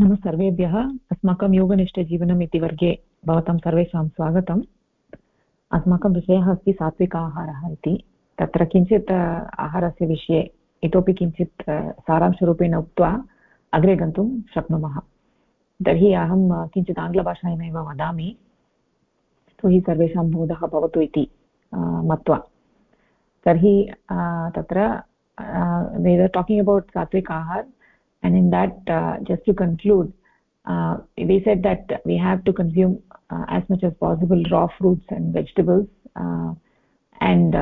नमः सर्वेभ्यः। अस्माकं योगनिष्ठजीवनम् इति वर्गे भवतां सर्वेषां स्वागतम्। अस्माकं विषयः अस्ति सात्विक आहारः इति। तत्र किञ्चित् आहारस्य विषये इतोपि किञ्चित् सारांशरूपेण उक्त्वा अग्रे गन्तुं शक्नुमः। तर्हि अहं किञ्चित् आङ्ग्लभाषायामेव वदामि। यतोहि सर्वेषां बोधः भवतु इति मत्वा। तर्हि तत्र talking about sattvic ahar and in that uh, just to conclude uh, we said that we have to consume uh, as much as possible raw fruits and vegetables and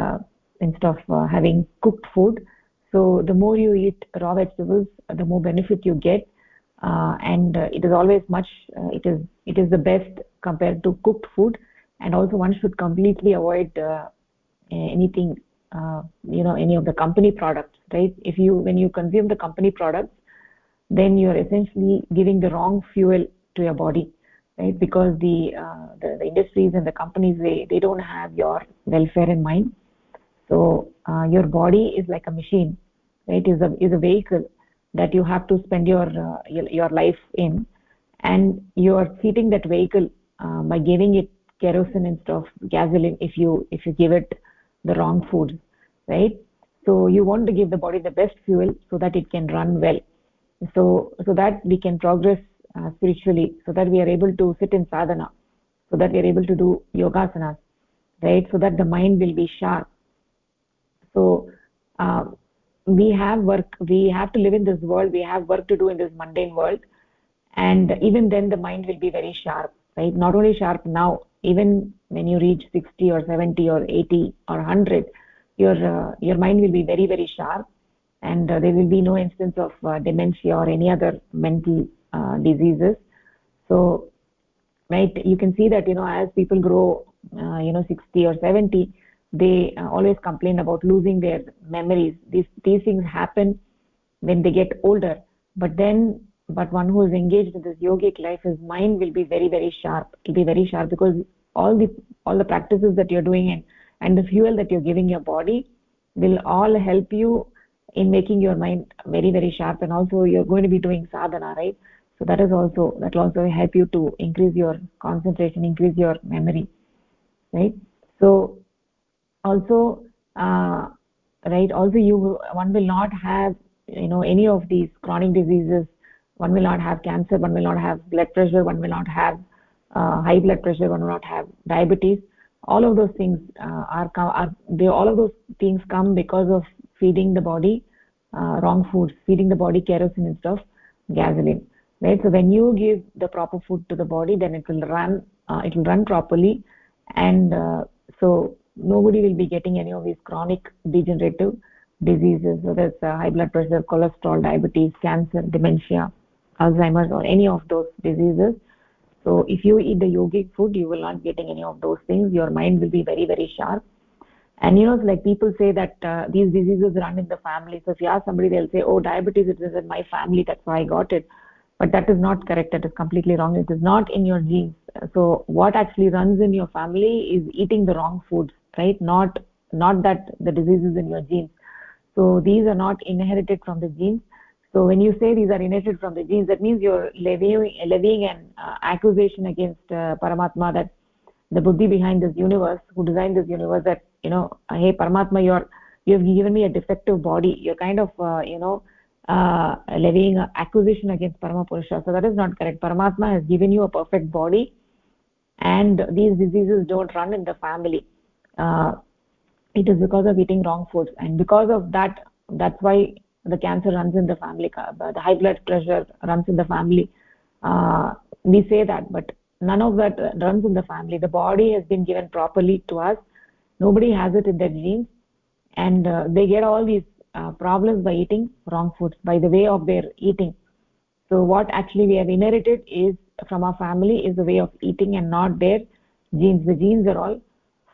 instead of having cooked food. So the more you eat raw vegetables the more benefit you get. And it is always much it is it is the best compared to cooked food. And also one should completely avoid anything uh, you know any of the company products right? If you when you consume the company products then you are essentially giving the wrong fuel to your body right? Because the, uh, the, the industries and the companies they they don't have your welfare in mind. So uh, your body is like a machine right? Is a is a vehicle that you have to spend your uh, your, your, life in. And you are feeding that vehicle uh, by giving it kerosene instead of gasoline if you if you give it the wrong food right? So you want to give the body the best fuel so that it can run well so so that we can progress uh, spiritually so that we are able to sit in sadhana so that we are able to do yogasanas right? So that the mind will be sharp. So uh, we have work we have to live in this world we have work to do in this mundane world and even then the mind will be very sharp right? Not only sharp now even when you reach 60 or 70 or 80 or 100 your uh, your mind will be very very sharp and uh, there will be no instance of uh, dementia or any other mental uh, diseases. So right you can see that you know as people grow uh, you know 60 or 70 they uh, always complain about losing their memories. These these things happen when they get older. But then but one who is engaged in this yogic life his mind will be very very sharp. It will be very sharp because all the all the practices that you're doing and and the fuel that you're giving your body will all help you in making your mind very very sharp and also you're going to be doing sadhana right? So that is also that will also help you to increase your concentration increase your memory right? So also uh, right also you one will not have you know any of these chronic diseases. One will not have cancer one will not have blood pressure one will not have uh, high blood pressure one will not have diabetes. All of those things uh, are, are they all of those things come because of feeding the body uh, wrong foods feeding the body kerosene instead of gasoline right? So when you give the proper food to the body then it will run uh, it will run properly. And uh, so nobody will be getting any of these chronic degenerative diseases whether it's uh, high blood pressure cholesterol diabetes cancer dementia alzheimer's or any of those diseases. So if you eat the yogic food you will not getting any of those things. Your mind will be very very sharp and you know like people say that uh, these diseases run in the family. So if you ask somebody they'll say oh diabetes it is in my family. That's why i got it. But that is not correct. That is completely wrong. It is not in your genes. So what actually runs in your family is eating the wrong foods right? Not not that the disease is in your genes. So these are not inherited from the genes. So when you say these are inherited from the genes that means you're levying, levying an uh, accusation against uh, paramatma that the buddhi behind this universe who designed this universe that you know hey paramatma you're you have given me a defective body. You're kind of uh, you know uh, levying an accusation against paramapurusha so that is not correct. Paramatma has given you a perfect body and these diseases don't run in the family. Uh, it is because of eating wrong foods. And because of that that's why the cancer runs in the family. The high blood pressure runs in the family. Uh, we say that but none of that runs in the family. The body has been given properly to us nobody has it in their genes and uh, they get all these uh, problems by eating wrong foods by the way of their eating. So what actually we have inherited is from our family is the way of eating and not their genes. The genes are all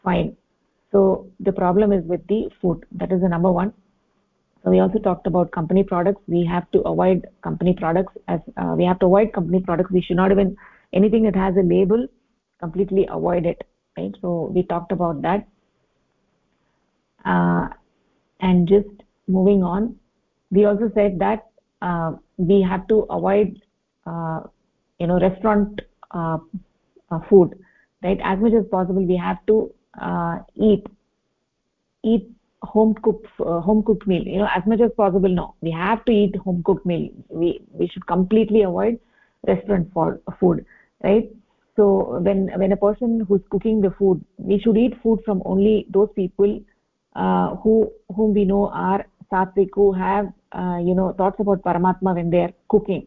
fine. So the problem is with the food. That is the number one. So we also talked about company products. We have to avoid company products as uh, we have to avoid company products. We should not even anything that has a label completely avoid it right? So we talked about that uh, and just moving on we also said that uh, we have to avoid uh, you know restaurant uh, uh, food right? As much as possible we have to uh, eat eat home cooked home cooked meal you know as much as possible no. We have to eat home cooked meal. We we should completely avoid restaurant for food right? So when when a person who's cooking the food we should eat food from only those people uh, who whom we know are sattvic who have uh, you know thoughts about paramatma when they are cooking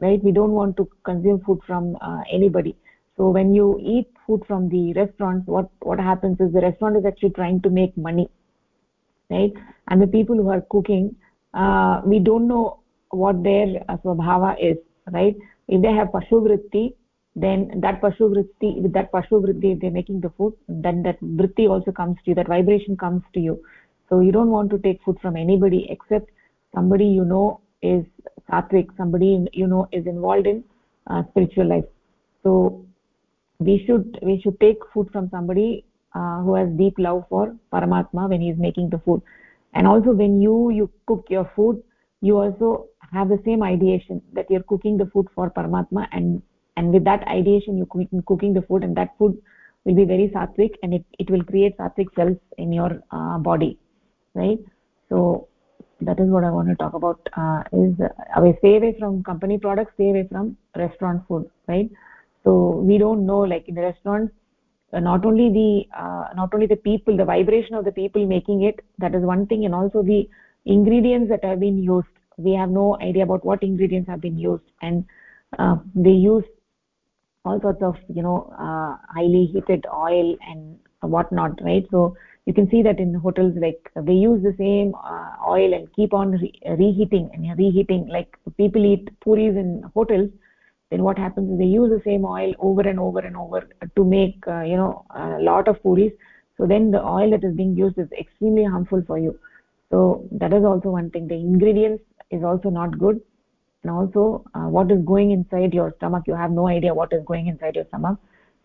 right? We don't want to consume food from uh, anybody. So when you eat food from the restaurants what what happens is the restaurant is actually trying to make money right? And the people who are cooking uh, we don't know what their uh, swabhava is right? If they have pashu vritti then that pashu vritti with that pashu vritti they're making the food then that vritti also comes to you that vibration comes to you. So you don't want to take food from anybody except somebody you know is sattvic somebody you know is involved in uh, spiritual life. So we should we should take food from somebody uh, who has deep love for paramatma when he is making the food. And also when you you cook your food you also have the same ideation that you're cooking the food for paramatma and and with that ideation you are cooking the food and that food will be very sattvic and it, it will create sattvic cells in your uh, body right? So that is what i want to talk about uh, is uh, stay away from company products stay away from restaurant food right? So we don't know like in the restaurants uh, not only the uh, not only the people the vibration of the people making it that is one thing and also the ingredients that have been used. We have no idea about what ingredients have been used and uh, they use all sorts of you know uh, highly heated oil and whatnot right? So you can see that in hotels like they use the same uh, oil and keep on re reheating and reheating. Like people eat puris in hotels then what happens is they use the same oil over and over and over to make uh, you know a lot of puris. So then the oil that is being used is extremely harmful for you. So that is also one thing. The ingredients is also not good and also uh, what is going inside your stomach? You have no idea what is going inside your stomach.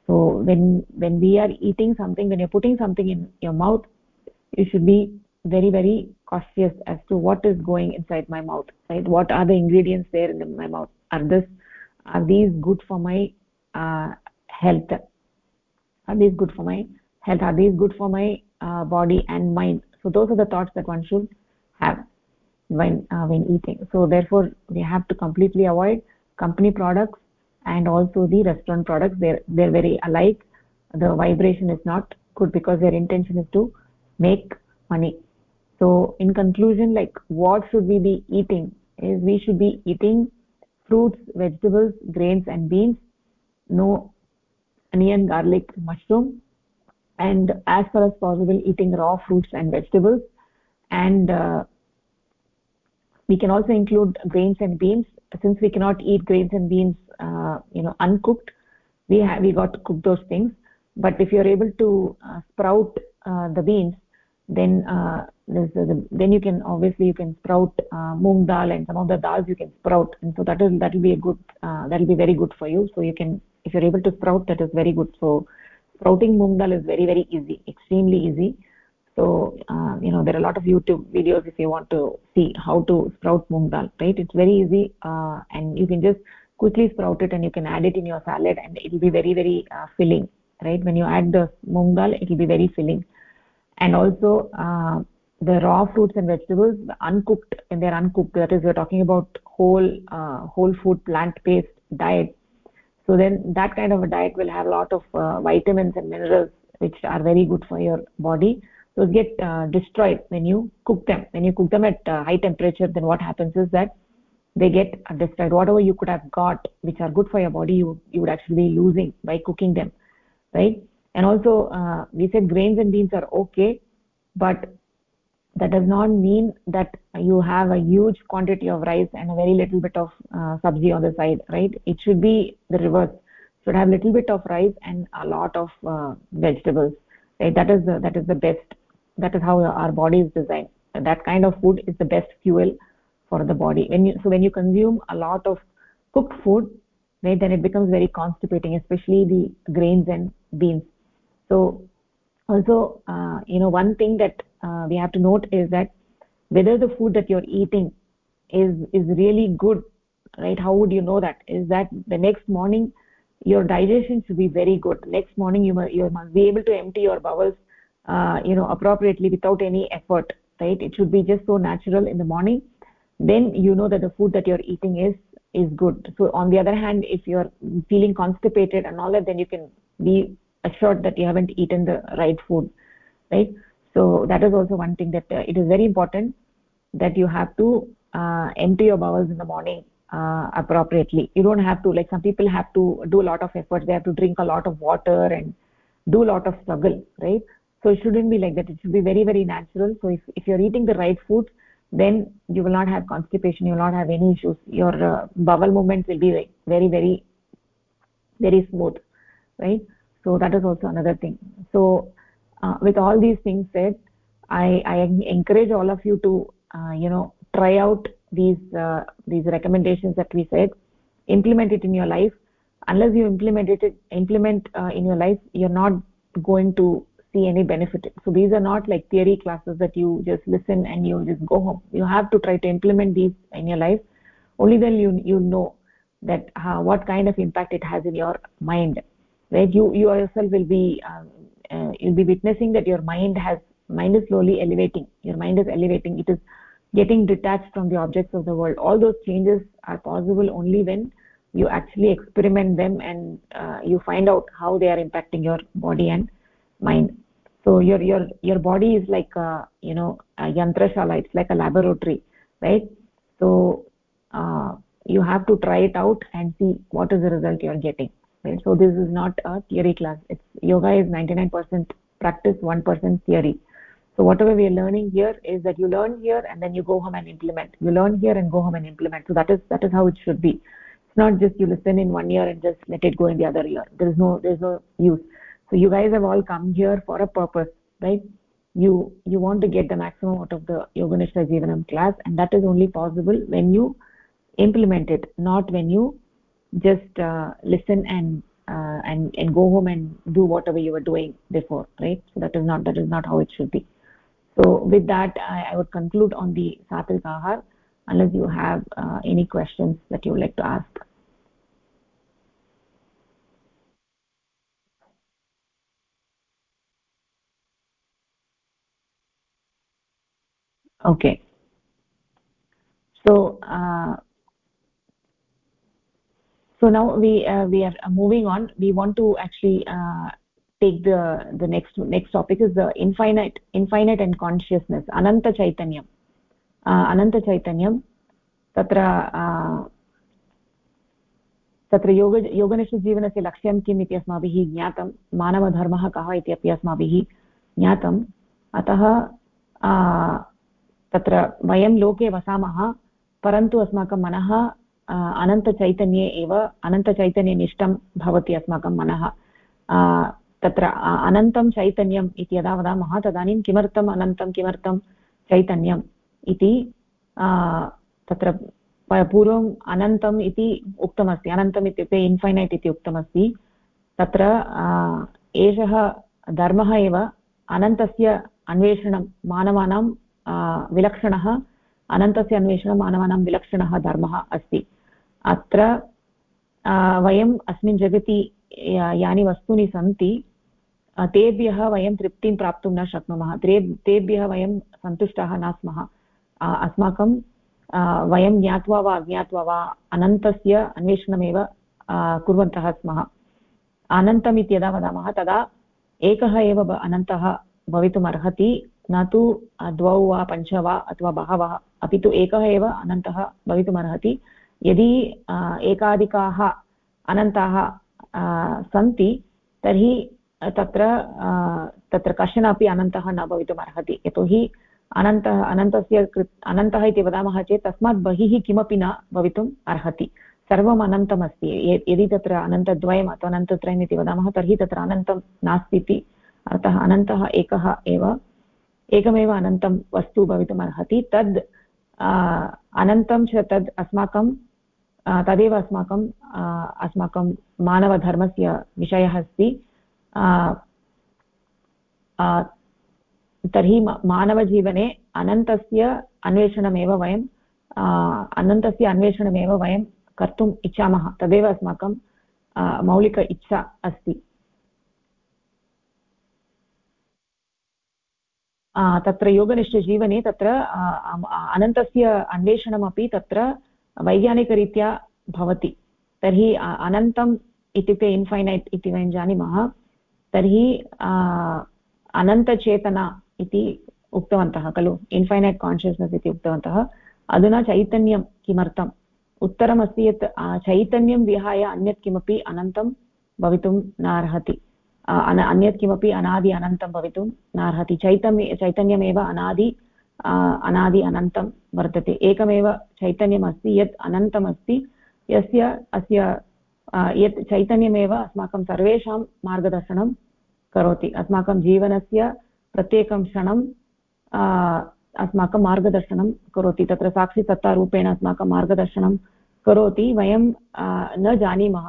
So when when we are eating something when you're putting something in your mouth you should be very very cautious as to what is going inside my mouth right? What are the ingredients there in my mouth? Are this are these good for my uh, health? Are these good for my health? Are these good for my uh, body and mind? So those are the thoughts that one should have when uh, when eating. So therefore we have to completely avoid company products and also the restaurant products. They're they're very alike. The vibration is not good because their intention is to make money. So in conclusion like what should we be eating is we should be eating fruits vegetables grains and beans. No onion garlic mushroom. And as far as possible eating raw fruits and vegetables. And uh, we can also include grains and beans. Since we cannot eat grains and beans uh, you know uncooked we have we got to cook those things. But if you're able to uh, sprout uh, the beans then uh, then you can obviously you can sprout uh, moong dal and some of the dals you can sprout. And so that will that will be a good uh, that will be very good for you. So you can if you're able to sprout that is very good. So sprouting moong dal is very very easy extremely easy so uh, you know there are a lot of youtube videos if you want to see how to sprout moong dal right? It's very easy uh, and you can just quickly sprout it and you can add it in your salad and it will be very very uh, filling right? When you add the moong dal it will be very filling. And also uh, the raw fruits and vegetables uncooked and they're uncooked that is we're talking about whole uh, whole food plant based diet. So then that kind of a diet will have a lot of uh, vitamins and minerals which are very good for your body those get uh, destroyed when you cook them. When you cook them at uh, high temperature then what happens is that they get uh, destroyed. Whatever you could have got which are good for your body you you would actually be losing by cooking them right? And also uh, we said grains and beans are okay but that does not mean that you have a huge quantity of rice and a very little bit of uh, sabzi on the side right? It should be the reverse. Should have a little bit of rice and a lot of uh, vegetables right? That is the, that is the best that is how our body is designed. That kind of food is the best fuel for the body. When you so when you consume a lot of cooked food right then it becomes very constipating especially the grains and beans. So also uh, you know one thing that uh, we have to note is that whether the food that you're eating is is really good right how would you know that? Is that the next morning your digestion should be very good. Next morning you must, you must be able to empty your bowels uh, you know appropriately without any effort right? It should be just so natural in the morning. Then you know that the food that you're eating is is good. So on the other hand if you're feeling constipated and all that then you can be assured that you haven't eaten the right food right? So that is also one thing that uh, it is very important that you have to uh, empty your bowels in the morning uh, appropriately. You don't have to like some people have to do a lot of effort. They have to drink a lot of water and do a lot of struggle right so it shouldn't be like that. It should be very very natural. So if, if you're eating the right food then you will not have constipation. You will not have any issues. Your uh, bowel movements will be like very very very smooth right? So that is also another thing. So uh, with all these things said i i encourage all of you to uh, you know try out these uh, these recommendations that we said. Implement it in your life. Unless you implement it implement uh, in your life you're not going to see any benefit. So these are not like theory classes that you just listen and you just go home. You have to try to implement these in your life. Only then you you know that uh, what kind of impact it has in your mind right you you yourself will be uh, uh, you'll be witnessing that your mind has mind is slowly elevating. Your mind is elevating. It is getting detached from the objects of the world. All those changes are possible only when you actually experiment them and uh, you find out how they are impacting your body and mind so your your your body is like a, you know a yantrashala. It's like a laboratory right? So uh, you have to try it out and see what is the result you are getting right? So this is not a theory class. It's yoga is 99% practice 1% theory. So whatever we are learning here is that you learn here and then you go home and implement. You learn here and go home and implement. So that is that is how it should be. It's not just you listen in one year and just let it go in the other year there is no there is no use so you guys have all come here for a purpose right? You you want to get the maximum out of the yoganishta jivanam class and that is only possible when you implement it not when you just uh, listen and uh, and and go home and do whatever you were doing before right? So that is not that is not how it should be. So with that i, I would conclude on the satvik ahar unless you have uh, any questions that you would like to ask okay so uh, so now we uh, we are moving on we want to actually uh, take the the next next topic is the infinite infinite and consciousness ananta chaitanyam uh, ananta chaitanyam तत्र तत्र योग योगनिष्ठजीवनस्य लक्ष्यं किम् इति अस्माभिः ज्ञातं मानवधर्मः कः इति अपि अस्माभिः ज्ञातम् अतः तत्र वयं लोके वसामः, परन्तु अस्माकं मनः अनन्तचैतन्ये एव अनन्तचैतन्यनिष्ठं भवति अस्माकं मनः। तत्र अनन्तं चैतन्यम् इति यदा वदामः, तदानीं किमर्थम् अनन्तं, किमर्थं चैतन्यम् इति तत्र पूर्वम् अनन्तम् इति उक्तमस्ति। अनन्तम् इत्युक्ते इन्फैनैट् इति उक्तमस्ति। तत्र एषः धर्मः एव अनन्तस्य अन्वेषणं, मानवानां विलक्षणः, अनन्तस्य अन्वेषणं मानवानां विलक्षणः धर्मः अस्ति। अत्र वयम् अस्मिन् जगति यानि वस्तूनि सन्ति तेभ्यः वयं तृप्तिं प्राप्तुं न शक्नुमः। तेभ्यः वयं सन्तुष्टाः न स्मः अस्माकं वयं ज्ञात्वा वा अज्ञात्वा वा अनन्तस्य अन्वेषणमेव कुर्वन्तः स्मः। अनन्तम् इति यदा वदामः, तदा एकः एव अनन्तः भवितुम् अर्हति न तु द्वौ वा पञ्च वा अथवा बहवः अपि तु एकः एव अनन्तः भवितुमर्हति। यदि एकाधिकाः अनन्ताः सन्ति, तर्हि तत्र तत्र कश्चन अपि अनन्तः न भवितुमर्हति। यतोहि अनन्तः, अनन्तस्य कृ अनन्तः इति वदामः चेत् तस्मात् बहिः किमपि न भवितुम् अर्हति। सर्वम् अनन्तमस्ति। यदि तत्र अनन्तद्वयम् अथवा अनन्तत्रयम् इति वदामः, तर्हि तत्र अनन्तं नास्ति इति। अतः अनन्तः एकः एव एकमेव अनन्तं वस्तु भवितुमर्हति, तद् अनन्तं च तद् अस्माकं तदेव अस्माकं अस्माकं मानवधर्मस्य विषयः अस्ति। तर्हि मानवजीवने अनन्तस्य अन्वेषणमेव वयं अनन्तस्य अन्वेषणमेव वयं कर्तुम् इच्छामः, तदेव अस्माकं मौलिक इच्छा अस्ति। तत्र योगनिष्ठजीवने तत्र अनन्तस्य अन्वेषणमपि तत्र वैज्ञानिकरीत्या भवति। तर्हि अनन्तम् इत्युक्ते इन्फैनैट् इति वयं जानीमः। तर्हि अनन्तचेतना इति उक्तवन्तः खलु? इन्फैनैट् कान्शियस्नेस् इति उक्तवन्तः। अधुना चैतन्यं किमर्थम्? उत्तरमस्ति यत् चैतन्यं विहाय अन्यत् किमपि अनन्तं भवितुं नार्हति। अन्यत् किमपि अनादि अनन्तं भवितुं नार्हति। चैतन्य, चैतन्यमेव अनादि अनादि अनन्तं वर्तते। एकमेव चैतन्यमस्ति, यत् अनन्तमस्ति, यस्य, अस्य यत् चैतन्यमेव अस्माकं सर्वेषां मार्गदर्शनं करोति। अस्माकं जीवनस्य प्रत्येकं क्षणं अस्माकं मार्गदर्शनं करोति। तत्र साक्षिसत्तारूपेण अस्माकं मार्गदर्शनं करोति। वयं न जानीमः,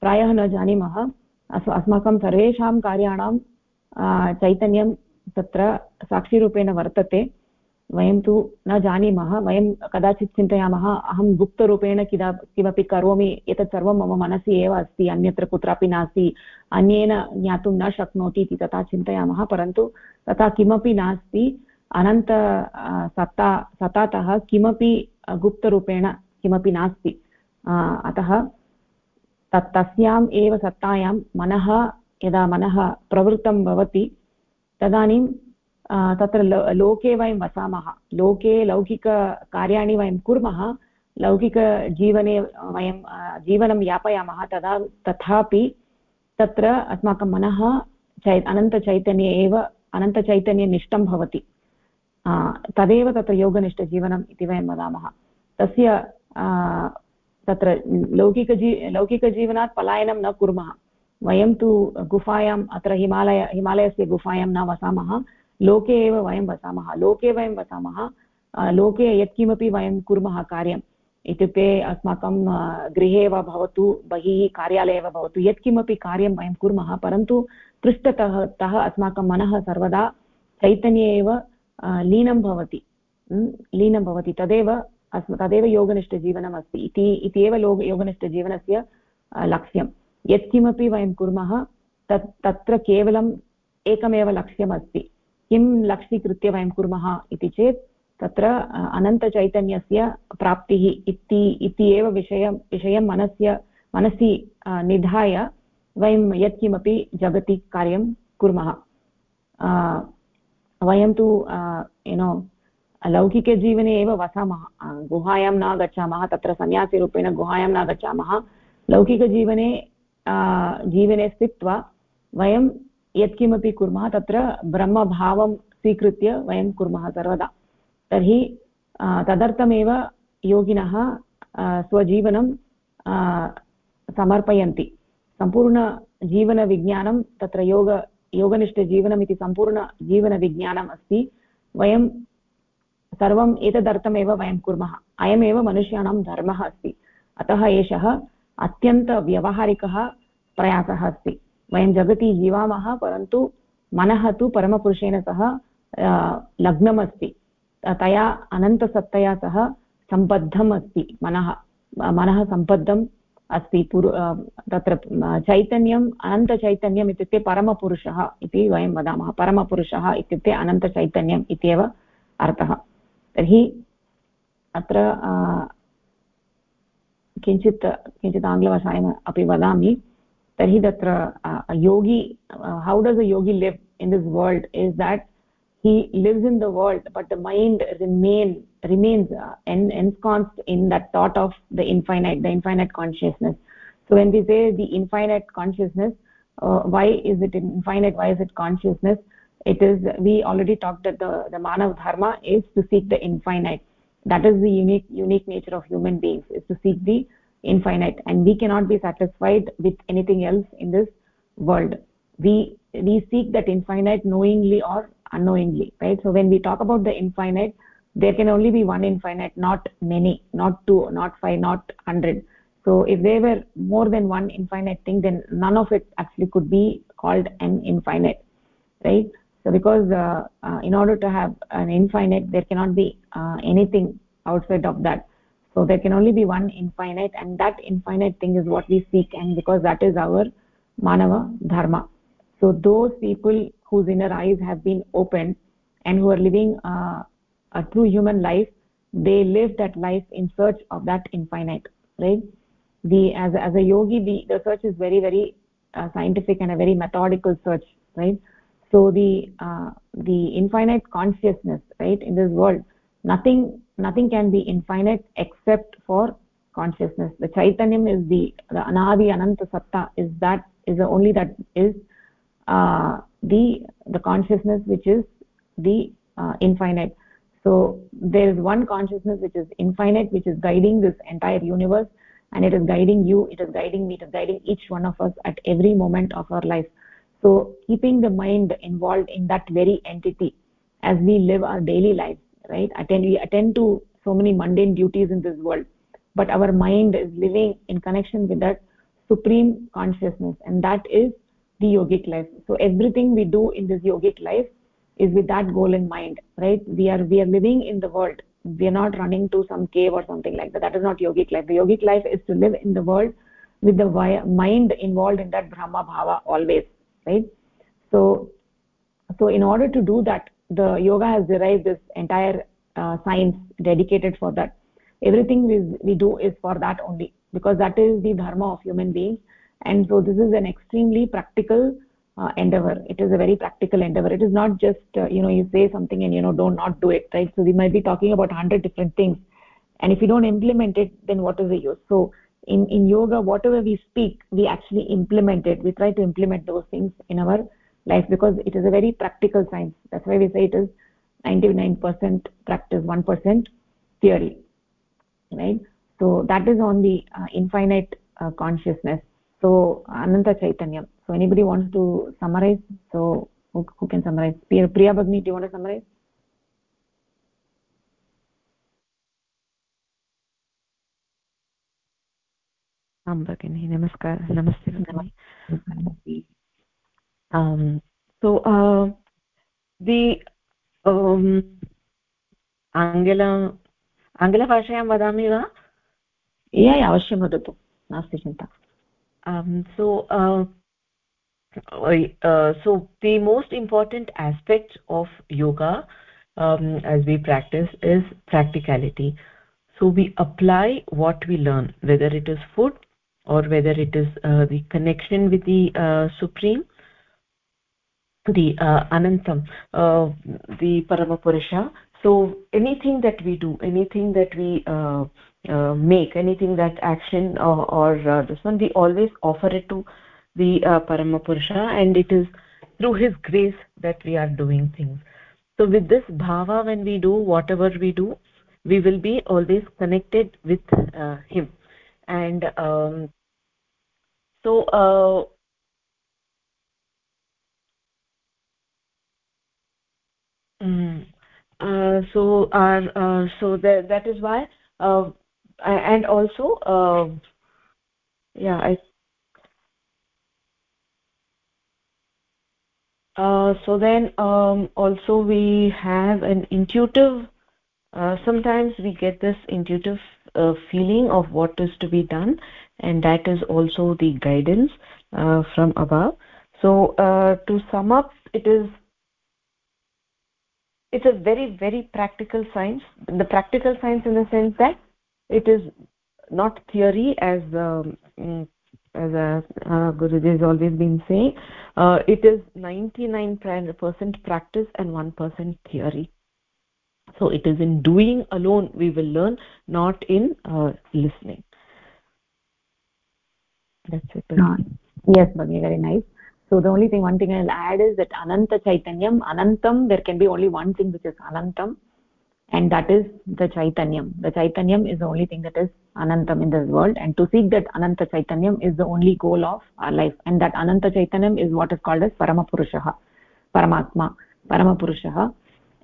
प्रायः न जानीमः। अस्माकं सर्वेषां कार्याणां चैतन्यं तत्र साक्षिरूपेण वर्तते। वयं तु न जानीमः, वयं कदाचित् चिन्तयामः, अहं गुप्तरूपेण किदा, किमपि करोमि, एतत् सर्वं मम मनसि एव अस्ति, अन्यत्र कुत्रापि नास्ति, अन्येन ज्ञातुं न शक्नोति इति तथा चिन्तयामः, परन्तु तथा किमपि नास्ति, अनन्त सत्ता सत्तातः किमपि गुप्तरूपेण किमपि नास्ति। अतः तत् तस्याम् एव सत्तायां मनः, यदा मनः प्रवृत्तं भवति, तदानीं तत्र लोके वयं वसामः। लोके लौकिककार्याणि वयं कुर्मः लौकिकजीवने वयं जीवनं यापयामः, तदा, तथापि तत्र अस्माकं मनः चै अनन्तचैतन्ये एव अनन्तचैतन्यनिष्ठं भवति। तदेव तत्र योगनिष्ठजीवनम् इति वयं वदामः। तस्य तत्र लौकिकजी लौकिकजीवनात् पलायनं न कुर्मः। वयं तु गुफायाम्, अत्र हिमालय, हिमालयस्य गुफायां न वसामः। लोके एव वयं वसामः। लोके वयं वसामः। लोके यत्किमपि वयं कुर्मः कार्यम्। इत्युक्ते अस्माकं गृहे वा भवतु, बहिः कार्यालये वा भवतु, यत्किमपि कार्यं वयं कुर्मः। परन्तु पृष्ठतः, तः अस्माकं मनः सर्वदा चैतन्ये एव लीनं भवति। लीनं भवति। तदेव अस्म, तदेव योगनिष्ठजीवनम् अस्ति इति इति एव लो योगनिष्ठजीवनस्य लक्ष्यं। यत्किमपि वयं कुर्मः, तत्, तत्र केवलम् एकमेव लक्ष्यमस्ति। किं लक्ष्यीकृत्य वयं कुर्मः इति चेत्, तत्र अनन्तचैतन्यस्य प्राप्तिः इति इति एव विषयं विषयं मनस्य, मनसि निधाय वयं यत्किमपि जगति कार्यं कुर्मः। वयं तु युनो लौकिकजीवने एव वसामः। गुहायां न गच्छामः, तत्र सन्न्यासीरूपेण गुहायां न गच्छामः। लौकिकजीवने जीवने स्थित्वा वयं यत्किमपि कुर्मः, तत्र ब्रह्मभावं स्वीकृत्य वयं कुर्मः सर्वदा। तर्हि तदर्थमेव योगिनः स्वजीवनं समर्पयन्ति। सम्पूर्णजीवनविज्ञानं तत्र योग, योगनिष्ठजीवनमिति सम्पूर्णजीवनविज्ञानम् अस्ति। वयं सर्वम् एतदर्थमेव वयं कुर्मः। अयमेव मनुष्याणां धर्मः अस्ति। अतः एषः अत्यन्तव्यवहारिकः प्रयासः अस्ति। वयं जगति जीवामः, परन्तु मनः तु परमपुरुषेण सह लग्नम् अस्ति तया अनन्तसत्तया सह सम्बद्धम् अस्ति मनः। मनः सम्बद्धम् अस्ति। पुरु तत्र चैतन्यम्, अनन्तचैतन्यम् इत्युक्ते परमपुरुषः इति वयं वदामः। परमपुरुषः इत्युक्ते अनन्तचैतन्यम् इत्येव अर्थः। तर्हि अत्र किञ्चित् किञ्चित् आङ्ग्लभाषायाम् अपि वदामि। तर्हि तत्र योगी how does a yogi live in this world is that he lives in the world but the mind remain remains an ensconced in that thought of the infinite the infinite consciousness so when we say the infinite consciousness why is it in infinite why is it consciousness it is we already talked that the the manav dharma is to seek the infinite. That is the unique unique nature of human beings is to seek the infinite. And we cannot be satisfied with anything else in this world. We we seek that infinite knowingly or unknowingly right? So when we talk about the infinite there can only be one infinite not many not two not five not hundred. So if there were more than one infinite thing then none of it actually could be called an infinite right so because uh, uh, in order to have an infinite there cannot be uh, anything outside of that. So there can only be one infinite and that infinite thing is what we seek and because that is our manava dharma. So those people whose inner eyes have been opened and who are living uh, a true human life they live that life in search of that infinite right? The as as a yogi the the search is very very uh, scientific and a very methodical search right so the uh, the infinite consciousness right in this world nothing nothing can be infinite except for consciousness. The chaitanyam is the the anadi ananta satta is that is the only that is uh, the the consciousness which is the uh, infinite. So there is one consciousness which is infinite which is guiding this entire universe and it is guiding you it is guiding me it is guiding each one of us at every moment of our life so keeping the mind involved in that very entity as we live our daily lives right? Attend we attend to so many mundane duties in this world but our mind is living in connection with that supreme consciousness and that is the yogic life. So everything we do in this yogic life is with that goal in mind right? We are we are living in the world. We are not running to some cave or something like that. That is not yogic life. The yogic life is to live in the world with the mind involved in that brahma bhava always right? So so in order to do that the yoga has derived this entire uh, science dedicated for that. Everything we, we do is for that only because that is the dharma of human beings. And so this is an extremely practical uh, endeavor. It is a very practical endeavor. It is not just uh, you know you say something and you know don't not do it right? So we might be talking about 100 different things. And if you don't implement it then what is the use? So in in yoga whatever we speak we actually implement it. We try to implement those things in our life because it is a very practical science. That's why we say it is 99% practice 1% theory right? So that is on the uh, infinite uh, consciousness. So ananta chaitanyam so anybody wants to summarize? So who, who can summarize? Priya bhagini do you want to summarize आं भगिनि नमस्कारः नमस्ते भगिनि so uh, the um, आङ्ग्ल आङ्ग्लभाषायां वदामि वा अवश्यं वदतु नास्ति चिन्ता um, so uh, uh, so the most important aspect of yoga um, as we practice is practicality so we apply what we learn whether it is food or whether it is uh, the connection with the uh, supreme the uh, anantam uh, the paramapurusha so anything that we do anything that we uh, uh, make anything that action or, or uh, this one we always offer it to the uh, paramapurusha and it is through his grace that we are doing things. So with this bhava when we do whatever we do we will be always connected with him and um, so uh, mm, uh, so our uh, so that that is why uh, and also uh, yeah i uh, so then um, also we have an intuitive uh, sometimes we get this intuitive uh, feeling of what is to be done and that is also the guidance uh, from above. So uh, to sum up it is it's a very very practical science. The practical science in the sense that it is not theory as um, mm, as a, uh, Guruji has always been saying. Uh, it is 99% practice and 1% theory so it is in doing alone we will learn not in uh, listening. That's it. Yes Bhagini, very nice. So the only thing one thing i'll add is that ananta chaitanyam anantam there can be only one thing which is anantam and that is the chaitanyam. The chaitanyam is the only thing that is anantam in this world and to seek that ananta chaitanyam is the only goal of our life and that ananta chaitanyam is what is called as paramapurushah paramatma paramapurushah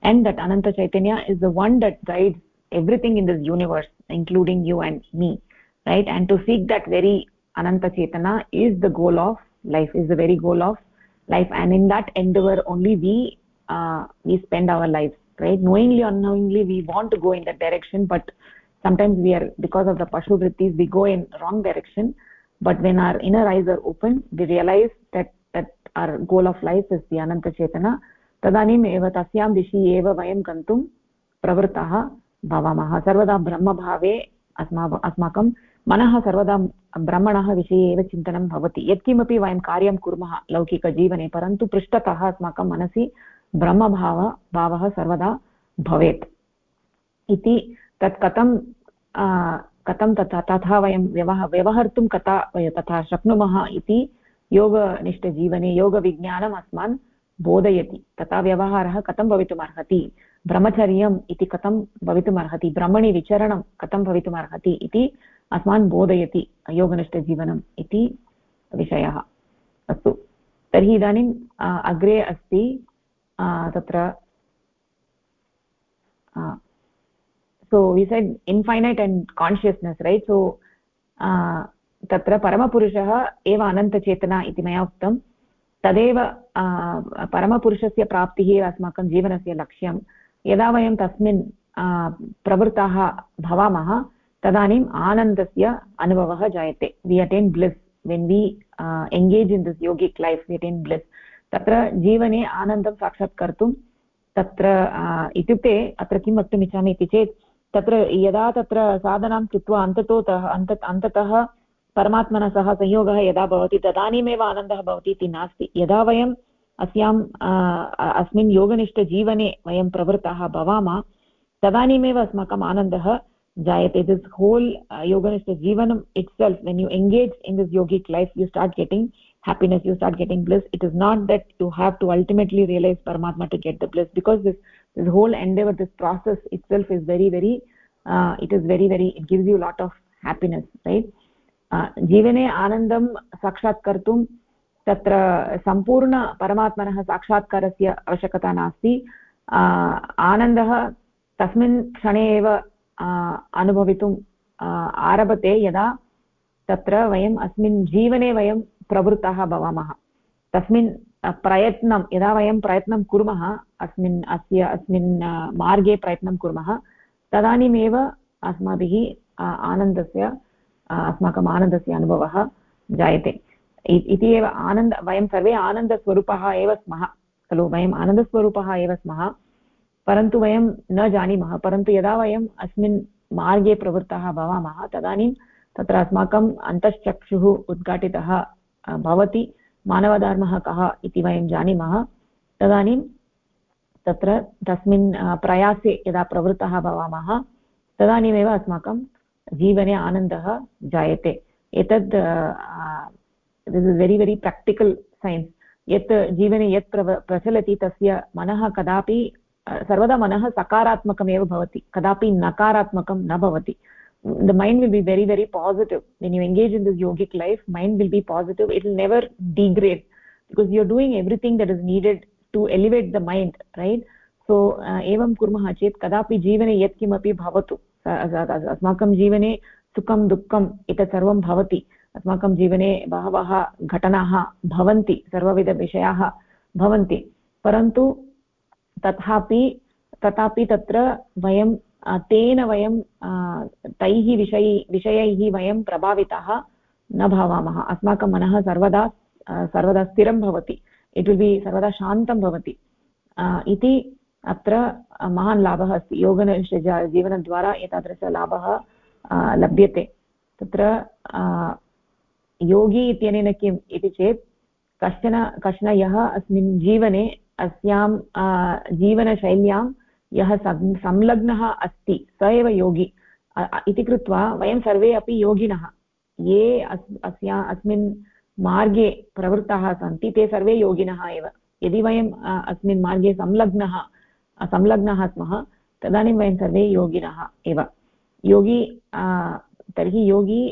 and that ananta chaitanya is the one that guides everything in this universe including you and me right? And to seek that very ananta chaitana is the goal of life is the very goal of life. And in that endeavor only we uh, we spend our lives right? Knowingly or unknowingly we want to go in that direction but sometimes we are because of the pashu vrittis we go in wrong direction. But when our inner eyes are open we realize that that our goal of life is the ananta chetana तदानीम् एव तस्यां दिशि एव वयं गन्तुं प्रवृत्ताः भवामः। सर्वदा ब्रह्मभावे अस्मा अस्माकं मनः सर्वदा ब्रह्मणः विषये एव चिन्तनं भवति। यत्किमपि वयं कार्यं कुर्मः लौकिकजीवने, परन्तु पृष्ठतः अस्माकं मनसि ब्रह्मभाव, भावः सर्वदा भवेत्। इति तत् कथं कथं तथा तथा वयं व्यवह, व्यवहर्तुं कथा, तथा शक्नुमः इति योगनिष्ठजीवने, योगविज्ञानम् अस्मान् बोधयति, तथा व्यवहारः कथं भवितुमर्हति? ब्रह्मचर्यम् इति कथं भवितुमर्हति? ब्रह्मणि विचरणं कथं भवितुमर्हति इति अस्मान् बोधयति योगनिष्ठजीवनम् इति विषयः। अस्तु, तर्हि इदानीम् अग्रे अस्ति तत्र so, we said infinite and consciousness, right? So तत्र परमपुरुषः एव अनन्तचेतना इति मया उक्तं तदेव परमपुरुषस्य प्राप्तिः अस्माकं जीवनस्य लक्ष्यं। यदा वयं तस्मिन् प्रवृत्ताः भवामः, तदानीम् आनन्दस्य अनुभवः जायते। We attain bliss when we engage in this yogic life we attain bliss तत्र जीवने आनन्दं साक्षात्कर्तुं तत्र इत्युक्ते अत्र किं वक्तुमिच्छामि इति चेत्, तत्र यदा तत्र साधनां कृत्वा अन्ततो अन्त अन्ततः परमात्मना सह संयोगः यदा तदनीम आनंद आनन्दः भवति इति नास्ति। यदा वयम् अस्यां अस्मिन् योगनिष्ठजीवने वयं प्रवृत्ताः भवामः, तदानीमेव अस्माकम् आनन्दः जायते। This whole योगनिष्ठजीवनम् itself when you engage in this yogic life you start getting happiness you start getting bliss it is not that you have to ultimately realise Paramatma to get the bliss because this this whole endeavour this process itself is very very it is very very it gives you lot of happiness right जीवने आनन्दं साक्षात्कर्तुं तत्र सम्पूर्णपरमात्मनः साक्षात्कारस्य आवश्यकता नास्ति आनन्दः तस्मिन् क्षणे एव अनुभवितुम् आरभते यदा तत्र वयम् अस्मिन् जीवने वयं प्रवृत्ताः भवामः तस्मिन् प्रयत्नं यदा वयं प्रयत्नं कुर्मः अस्मिन् अस्य अस्मिन् मार्गे प्रयत्नं कुर्मः तदानीमेव अस्माभिः आनन्दस्य अस्माकम् आनन्दस्य अनुभवः जायते। इति एव आनन्द, वयं सर्वे आनन्दस्वरूपः एव स्मः, खलु? वयम् आनन्दस्वरूपः एव स्मः, परन्तु वयं न जानीमः, परन्तु यदा वयम् अस्मिन् मार्गे प्रवृत्ताः भवामः, तदानीं तत्र अस्माकम् अन्तश्चक्षुः उद्घाटितः भवति, मानवधर्मः कः इति वयं जानीमः, तदानीं तत्र तस्मिन् प्रयासे यदा प्रवृत्तः भवामः, तदानीमेव अस्माकं जीवने आनन्दः जायते। एतद् is very very practical sense यत् जीवने यत् प्र प्रचलति तस्य मनः कदापि सर्वदा मनः सकारात्मकमेव भवति। कदापि नकारात्मकं न भवति। The mind will be very very positive when you engage in this yogic life mind will be positive it will never degrade because you are doing everything that is needed to elevate the mind right so एवं कुर्मः चेत् कदापि जीवने यत्किमपि भवतु। अस्माकं जीवने सुखं दुःखम् एतत् सर्वं भवति। अस्माकं जीवने बहवः घटनाः भवन्ति, सर्वविधविषयाः भवन्ति। परन्तु तथापि तथापि तत्र वयं तेन वयं तैः विषयै, विषयैः वयं प्रभाविताः न भवामः। अस्माकं मनः सर्वदा सर्वदा स्थिरं भवति। इट् विल् बि सर्वदा शान्तं भवति। इति अत्र महान् लाभः अस्ति। योगनिष्ठ जीवनद्वारा एतादृशलाभः लभ्यते। तत्र योगी इत्यनेन किम् इति चेत्, कश्चन कश्चन यः अस्मिन् जीवने, अस्यां जीवनशैल्यां यः संलग्नः अस्ति, स एव योगी। इति कृत्वा वयं सर्वे अपि योगिनः। ये अस्, अस्या, अस्मिन् मार्गे प्रवृत्ताः सन्ति, ते सर्वे योगिनः एव। यदि वयम् अस्मिन् मार्गे संलग्नः संलग्नाः स्मः तदानीं वयं सर्वे योगिनः एव। योगी तर्हि योगी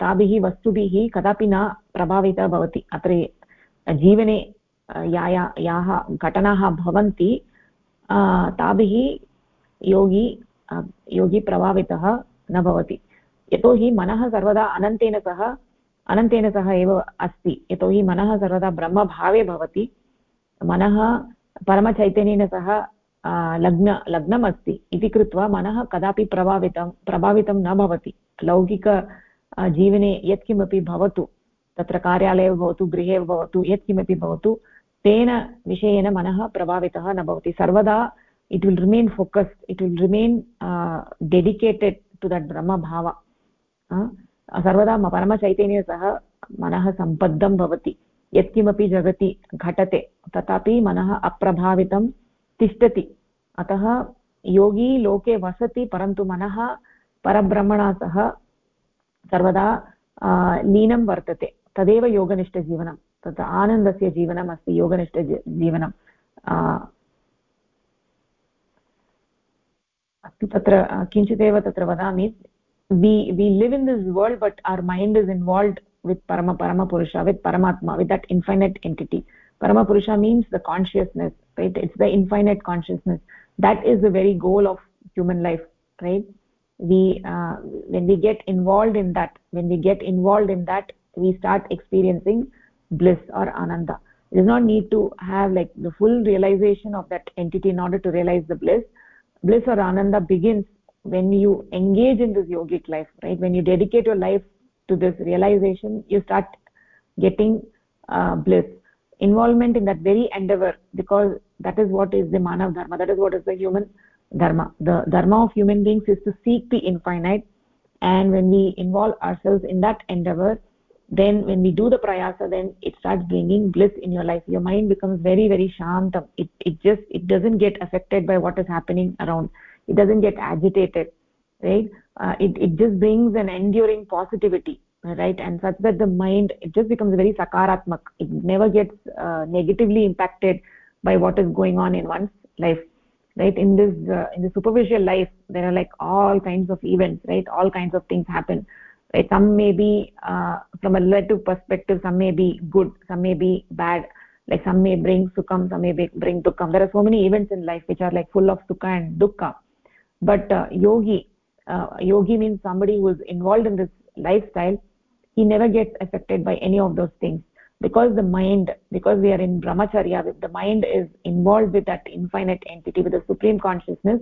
ताभिः, वस्तुभिः कदापि न प्रभावितः भवति। अत्र जीवने या या याः घटनाः भवन्ति ताभिः योगी योगी प्रभावितः न भवति। यतोहि मनः सर्वदा अनन्तेन सह अनन्तेन सह एव अस्ति। यतोहि मनः सर्वदा ब्रह्मभावे भवति। मनः परमचैतन्येन सह लग्न लग्नम् अस्ति इति कृत्वा मनः कदापि प्रभावितं प्रभावितं न भवति। लौकिक जीवने यत्किमपि भवतु, तत्र कार्यालये भवतु, गृहे भवतु, यत्किमपि भवतु, तेन विषयेन मनः प्रभावितः न भवति। सर्वदा it will remain focused it will remain dedicated to that Brahmabhava. सर्वदा परमचैतन्ये सह मनः सम्बद्धं भवति। यत्किमपि जगति घटते, तथापि मनः अप्रभावितं तिष्ठति। अतः योगी लोके वसति, परन्तु मनः परब्रह्मणा सह सर्वदा लीनं वर्तते। तदेव योगनिष्ठजीवनं। तत् आनन्दस्य जीवनम् अस्ति योगनिष्ठजीवनं अस्तु, तत्र किञ्चिदेव तत्र वदामि। We we live in this world but our mind is involved with parama paramapurusha with paramatma, with that infinite entity. Paramapurusha means the consciousness right? It's the infinite consciousness. That is the very goal of human life right? We uh, when we get involved in that when we get involved in that we start experiencing bliss or ananda. It does not need to have like the full realization of that entity in order to realize the bliss. Bliss or ananda begins when you engage in this yogic life right? When you dedicate your life to this realization you start getting uh, bliss involvement in that very endeavor because that is what is the manav dharma that is what is the human dharma. The dharma of human beings is to seek the infinite and when we involve ourselves in that endeavor then when we do the prayasa then it starts bringing bliss in your life. Your mind becomes very very shantam. It it just it doesn't get affected by what is happening around. It doesn't get agitated right? Uh, it it just brings an enduring positivity right? And such that the mind it just becomes very sakaratmak it never gets uh, negatively impacted by what is going on in one's life right? In this uh, in the superficial life there are like all kinds of events right? All kinds of things happen right? Some may be uh, from a relative perspective some may be good some may be bad. Like some may bring sukham some may bring dukkham there are so many events in life which are like full of sukha and dukkha. But uh, yogi uh, yogi means somebody who is involved in this lifestyle he never gets affected by any of those things. Because the mind because we are in brahmacharya the mind is involved with that infinite entity with the supreme consciousness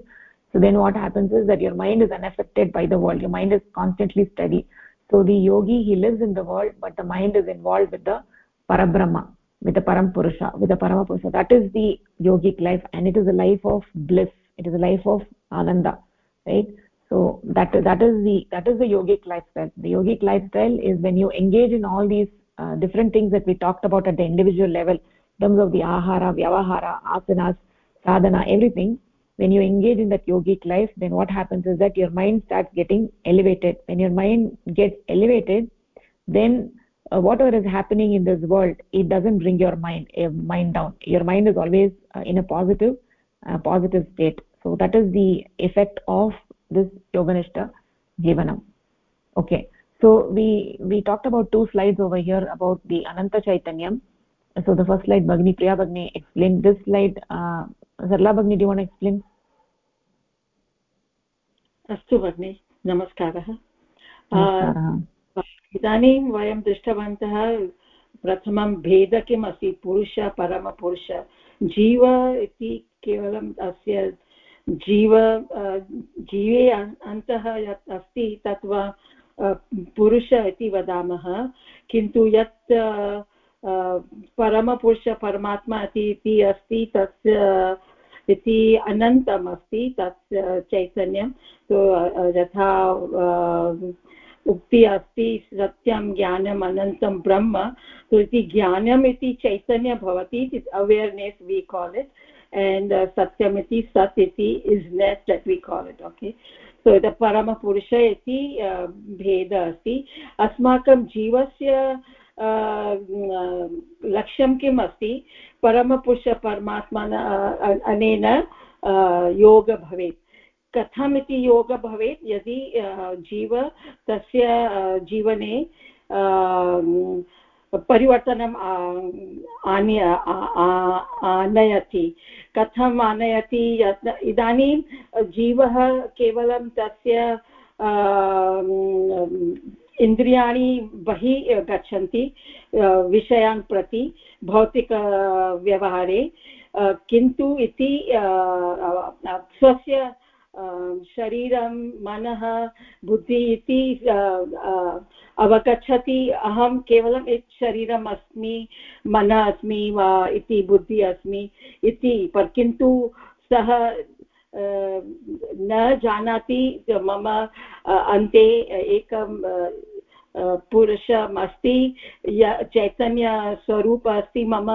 so then what happens is that your mind is unaffected by the world. Your mind is constantly steady. So the yogi he lives in the world but the mind is involved with the parabrahma with the param purusha with the parama purusha that is the yogic life and it is a life of bliss. It is a life of ananda right so that that is the that is the yogic lifestyle. The yogic lifestyle is when you engage in all these uh, different things that we talked about at the individual level in terms of the ahara vyavahara asanas sadhana everything. When you engage in that yogic life then what happens is that your mind starts getting elevated. When your mind gets elevated then uh, whatever is happening in this world it doesn't bring your mind uh, mind down. Your mind is always uh, in a positive uh, positive state. So that is the effect of this yoganishta jivanam okay so we we talked about two slides over here about the ananta chaitanyam so the first slide bagni priya bagni explained this slide uh, sarla bagni do you want to explain अस्तु भगिनि नमस्कारः इदानीं वयं दृष्टवन्तः प्रथमं भेद किम् अस्ति पुरुष परमपुरुष जीव इति केवलम् अस्य जीव जीवे अन्तः यत् अस्ति तत् वा पुरुष इति वदामः। किन्तु यत् परमपुरुष परमात्मा इति अस्ति तस्य इति अनन्तम् अस्ति, तत् चैतन्यं। तो यथा उक्ति अस्ति, सत्यं, ज्ञानम्, अनन्तं, ब्रह्म। तो इति ज्ञानम् इति चैतन्य भवति awareness we call it and uh, satyam iti sat iti is ness that we call it okay so the paramapurusha iti uh, bheda asti asmakam jivasya लक्ष्यं किम् अस्ति परमपुरुष परमात्मन अनेन योग भवेत् कथम् इति योग भवेत् यदि जीव तस्य जीवने परिवर्तनम् आनीय आनयति। कथम् आनयति? इदानीं जीवः केवलं तस्य इन्द्रियाणि बहिः गच्छन्ति विषयान् प्रति भौतिकव्यवहारे किन्तु इति स्वस्य शरीरं, मनः, बुद्धिः इति अवगच्छति। अहं केवलम् एक शरीरम् अस्मि, मनः अस्मि वा इति, बुद्धिः अस्मि इति। पर किन्तु सः न जानाति मम अन्ते एकं पुरुषम् अस्ति। य, चैतन्यस्वरूप अस्ति, मम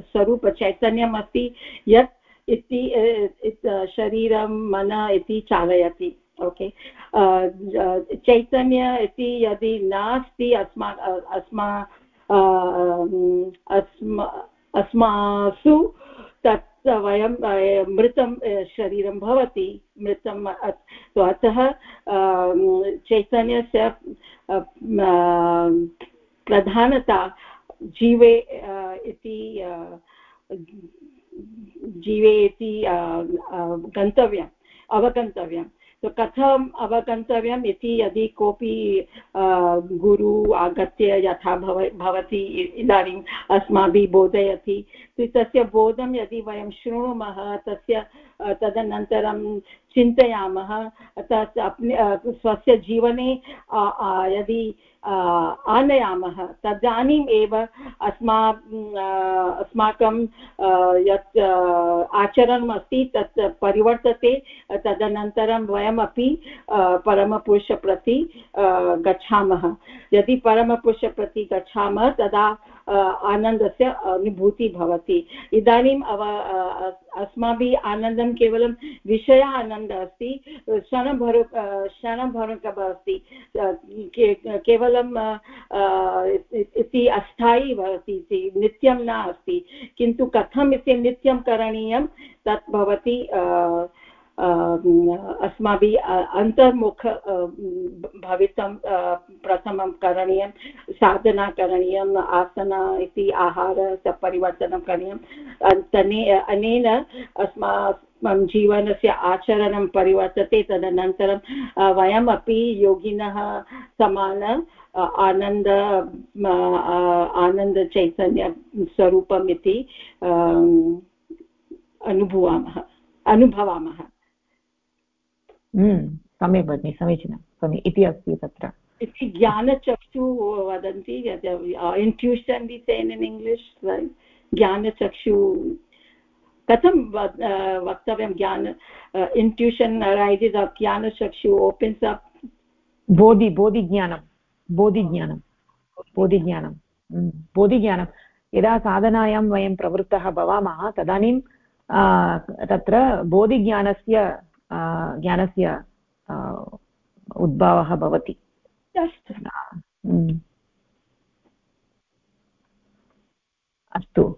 स्वरूप चैतन्यम् अस्ति। यत् इति शरीरं, मन इति चालयति, ओके? चैतन्य इति यदि नास्ति, अस्मा अस्मा अस्मासु, तत् वयं मृतं शरीरं भवति मृतं तो अतः चैतन्यस्य प्रधानता जीवे इति जीवे इति गन्तव्यम् अवगन्तव्यं तो कथम् अवगन्तव्यम् इति यदि कोऽपि गुरु आगत्य यथा भव, भवति, इदानीम् अस्माभिः बोधयति तस्य बोधं यदि वयं शृणुमः, तस्य तदनन्तरं चिन्तयामः। तत् स्वस्य जीवने यदि आनयामः, तदानीम् एव अस्मा अस्माकं यत् आचरणम् अस्ति तत् परिवर्तते। तदनन्तरं वयमपि परमपुरुषप्रति गच्छामः। यदि परमपुरुषप्रति गच्छामः, तदा आनन्दस्य अनुभूतिः भवति। इदानीम् अव अस्माभिः आनन्दं केवलं विषय आनन्दः अस्ति, क्षणभरु क्षणभरुकः अस्ति। केवलं इति अस्थायी भवति, इति नित्यं न अस्ति। किन्तु कथम् इति नित्यं करणीयं तत् भवति अस्माभिः अन्तर्मुख भवितं प्रथमं करणीयं, साधना करणीयम् आसन इति, आहार परिवर्तनं करणीयम् तने, अनेन अस्माकं जीवनस्य आचरणं परिवर्तते, तदनन्तरं वयमपि योगिनः समान आनन्द आनन्दचैतन्यस्वरूपम् इति अनुभवामः अनुभवामः। सम्यक् भगिनि समीचीनं सम्यक् इति अस्ति तत्र। इति ज्ञानचक्षु वदन्ति इन्ट्यूशन् दि सेन् इन् इङ्ग्लिश् ज्ञानचक्षु कथं वक्तव्यं ज्ञान intuition rises up jnanachakshu opens up बोधि बोधिज्ञानं बोधिज्ञानं बोधिज्ञानं हम्म, बोधिज्ञानं। यदा साधनायां वयं प्रवृत्तः भवामः तदानीं तत्र बोधिज्ञानस्य ज्ञानस्य उद्भवः भवति। अस्तु।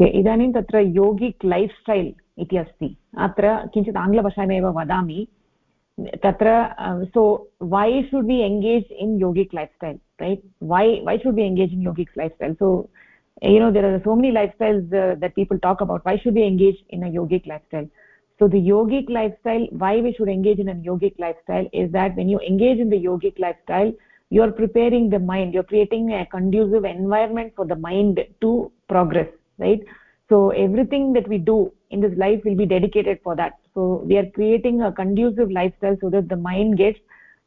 ओके इदानीं तत्र योगिक् लैफ् स्टैल् इति अस्ति अत्र किञ्चित् आङ्ग्लभाषायामेव वदामि तत्र so we should be engage in yogic lifestyle right we we should be engage in yogic lifestyle so you know there are so many lifestyles uh, that people talk about why should we engage in a yogic lifestyle so the yogic lifestyle why we should engage in a yogic lifestyle is that when you engage in the yogic lifestyle you are preparing the mind you're creating a conducive environment for the mind to progress right? So everything that we do in this life will be dedicated for that. So we are creating a conducive lifestyle so that the mind gets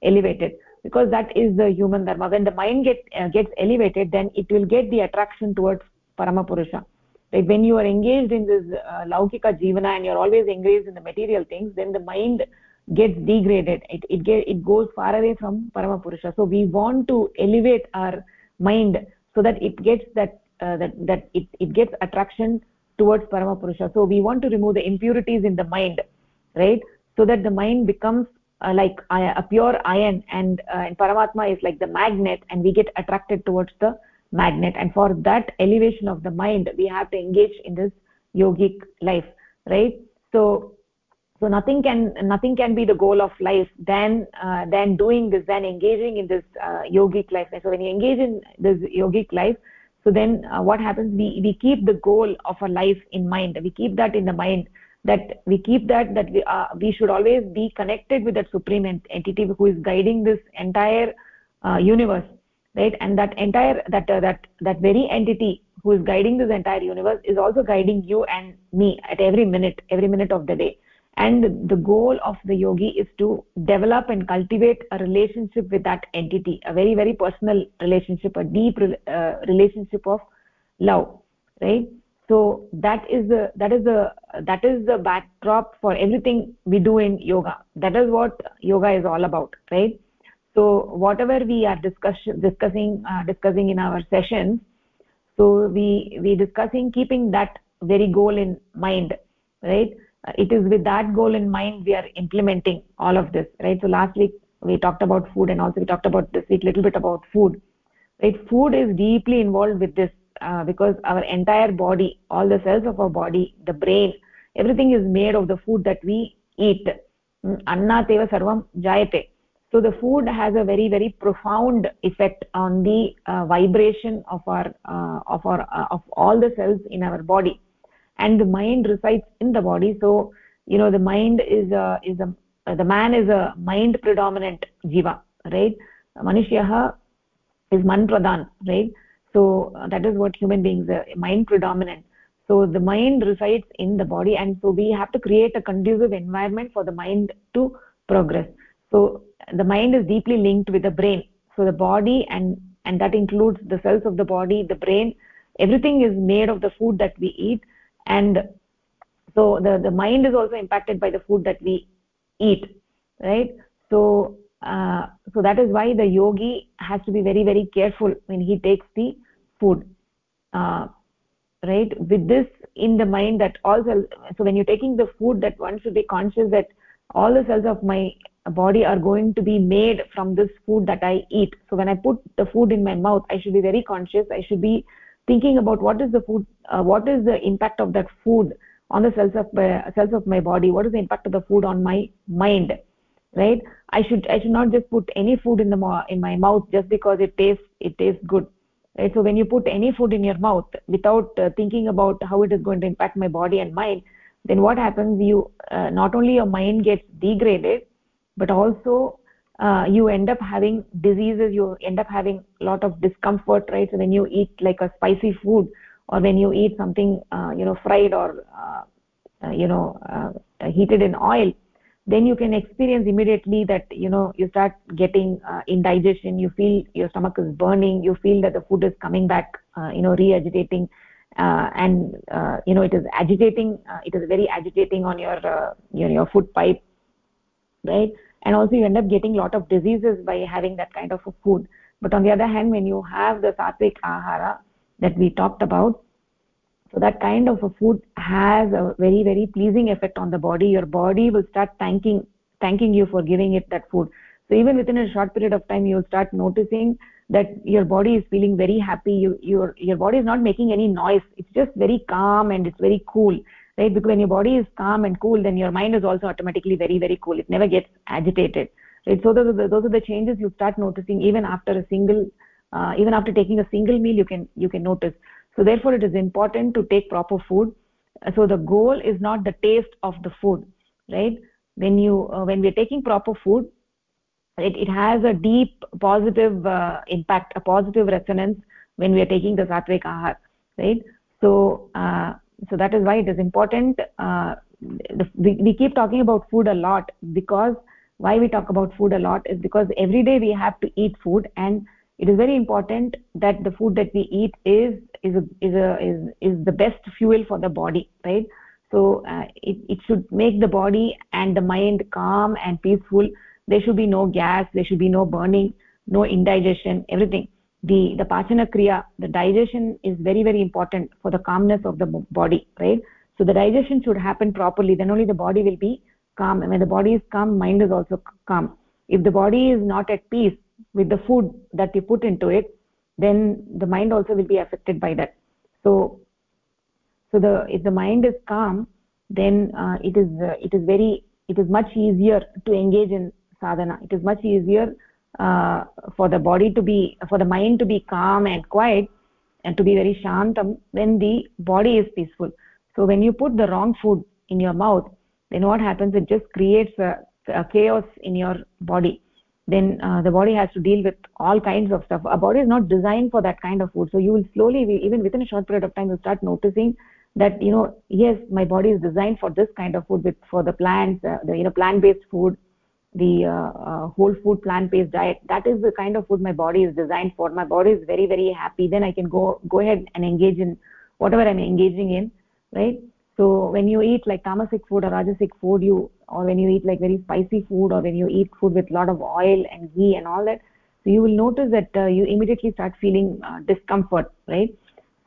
elevated. Because that is the human dharma. When the mind get, uh, gets elevated then it will get the attraction towards paramapurusha like when you are engaged in this uh, laukika jivana and you're always engaged in the material things then the mind gets degraded. It it, get, it goes far away from paramapurusha so we want to elevate our mind so that it gets that uh, that that it, it gets attraction towards parama purusha so we want to remove the impurities in the mind right? So that the mind becomes uh, like a pure iron and, uh, and paramatma is like the magnet and we get attracted towards the magnet. And for that elevation of the mind we have to engage in this yogic life right? So so nothing can nothing can be the goal of life than uh, than doing this than engaging in this uh, yogic life. So when you engage in this yogic life so then uh, what happens? We we keep the goal of our life in mind. We keep that in the mind that we keep that that we uh, we should always be connected with that supreme entity who is guiding this entire uh, universe right? And that entire that uh, that that very entity who is guiding this entire universe is also guiding you and me at every minute every minute of the day and the goal of the yogi is to develop and cultivate a relationship with that entity a very very personal relationship a deep uh, relationship of love right? So that is the that is the that is the backdrop for everything we do in yoga. That is what yoga is all about right? So whatever we are discuss, discussing uh, discussing in our sessions so we we discussing keeping that very goal in mind right it is with that goal in mind we are implementing all of this right? So last week we talked about food and also we talked about this week little bit about food right? Food is deeply involved with this uh, because our entire body all the cells of our body the brain everything is made of the food that we eat. Mm, annat eva sarvam jayate. So the food has a very very profound effect on the uh, vibration of our uh, of our uh, of all the cells in our body and the mind resides in the body. So you know the mind is a is a the man is a mind predominant jiva right? Manushyah is man pradhan right? So uh, that is what human beings are mind predominant. So the mind resides in the body and so we have to create a conducive environment for the mind to progress. So the mind is deeply linked with the brain. So the body and and that includes the cells of the body the brain everything is made of the food that we eat and so the the mind is also impacted by the food that we eat right? So uh, so that is why the yogi has to be very very careful when he takes the food uh, right? With this in the mind that all cells so when you're taking the food that one should be conscious that all the cells of my body are going to be made from this food that i eat. So when i put the food in my mouth i should be very conscious. I should be thinking about what is the food uh, what is the impact of that food on the cells of my, cells of my body? What is the impact of the food on my mind? Right? I should i should not just put any food in the in my mouth just because it tastes it tastes good. Right? So when you put any food in your mouth without uh, thinking about how it is going to impact my body and mind then what happens? You uh, not only your mind gets degraded but also uh, you end up having diseases you end up having a lot of discomfort right? So when you eat like a spicy food or when you eat something uh, you know fried or uh, uh you know uh, heated in oil then you can experience immediately that you know you start getting uh, indigestion you feel your stomach is burning you feel that the food is coming back you know re-agitating and you know it is agitating it is very agitating on your your, your food pipe right and also you end up getting a lot of diseases by having that kind of a food. But on the other hand when you have the sattvic ahara that we talked about so that kind of a food has a very very pleasing effect on the body. Your body will start thanking thanking you for giving it that food. So even within a short period of time you'll start noticing that your body is feeling very happy. You, your your body is not making any noise. It's just very calm and it's very cool right? Because when your body is calm and cool then your mind is also automatically very very cool. It never gets agitated right? So those are the, those are the changes you start noticing even after a single uh, even after taking a single meal you can you can notice. So therefore it is important to take proper food. So the goal is not the taste of the food right? When you uh, when we are taking proper food it, it has a deep positive uh, impact a positive resonance when we are taking the sattvic ahar right? So uh, so that is why it is important uh, we, we keep talking about food a lot because why we talk about food a lot is because every day we have to eat food and it is very important that the food that we eat is is a, is a, is is the best fuel for the body right? So uh, it, it should make the body and the mind calm and peaceful. There should be no gas there should be no burning no indigestion everything the the pachana kriya the digestion is very very important for the calmness of the body right? So the digestion should happen properly. Then only the body will be calm. And when the body is calm mind is also calm. If the body is not at peace with the food that you put into it then the mind also will be affected by that. So so the if the mind is calm then uh, it is uh, it is very it is much easier to engage in sadhana. It is much easier uh, for the body to be for the mind to be calm and quiet and to be very shantam when the body is peaceful. So when you put the wrong food in your mouth then what happens? It just creates a, a chaos in your body. Then uh, the body has to deal with all kinds of stuff. Our body is not designed for that kind of food. So you will slowly even within a short period of time you start noticing that you know yes my body is designed for this kind of food with for the plants uh, the you know plant based food the uh, uh, whole food plant based diet. That is the kind of food my body is designed for. My body is very very happy. Then i can go go ahead and engage in whatever i'm engaging in right? So when you eat like tamasic food or rajasic food you or when you eat like very spicy food or when you eat food with lot of oil and ghee and all that so you will notice that uh, you immediately start feeling uh, discomfort right?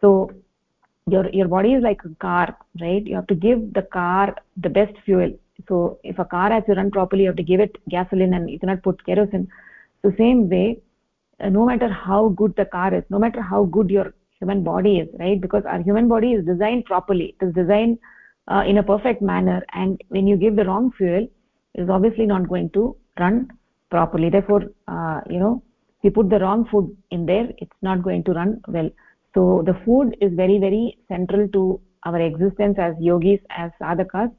So your your body is like a car right? You have to give the car the best fuel so if a car has to run properly you have to give it gasoline and you cannot put kerosene. So same way uh, no matter how good the car is no matter how good your human body is right? Because our human body is designed properly. It is designed uh, in a perfect manner. And when you give the wrong fuel it is obviously not going to run properly. Therefore uh, you know if you put the wrong food in there it's not going to run well. So the food is very very central to our existence as yogis as sadhakas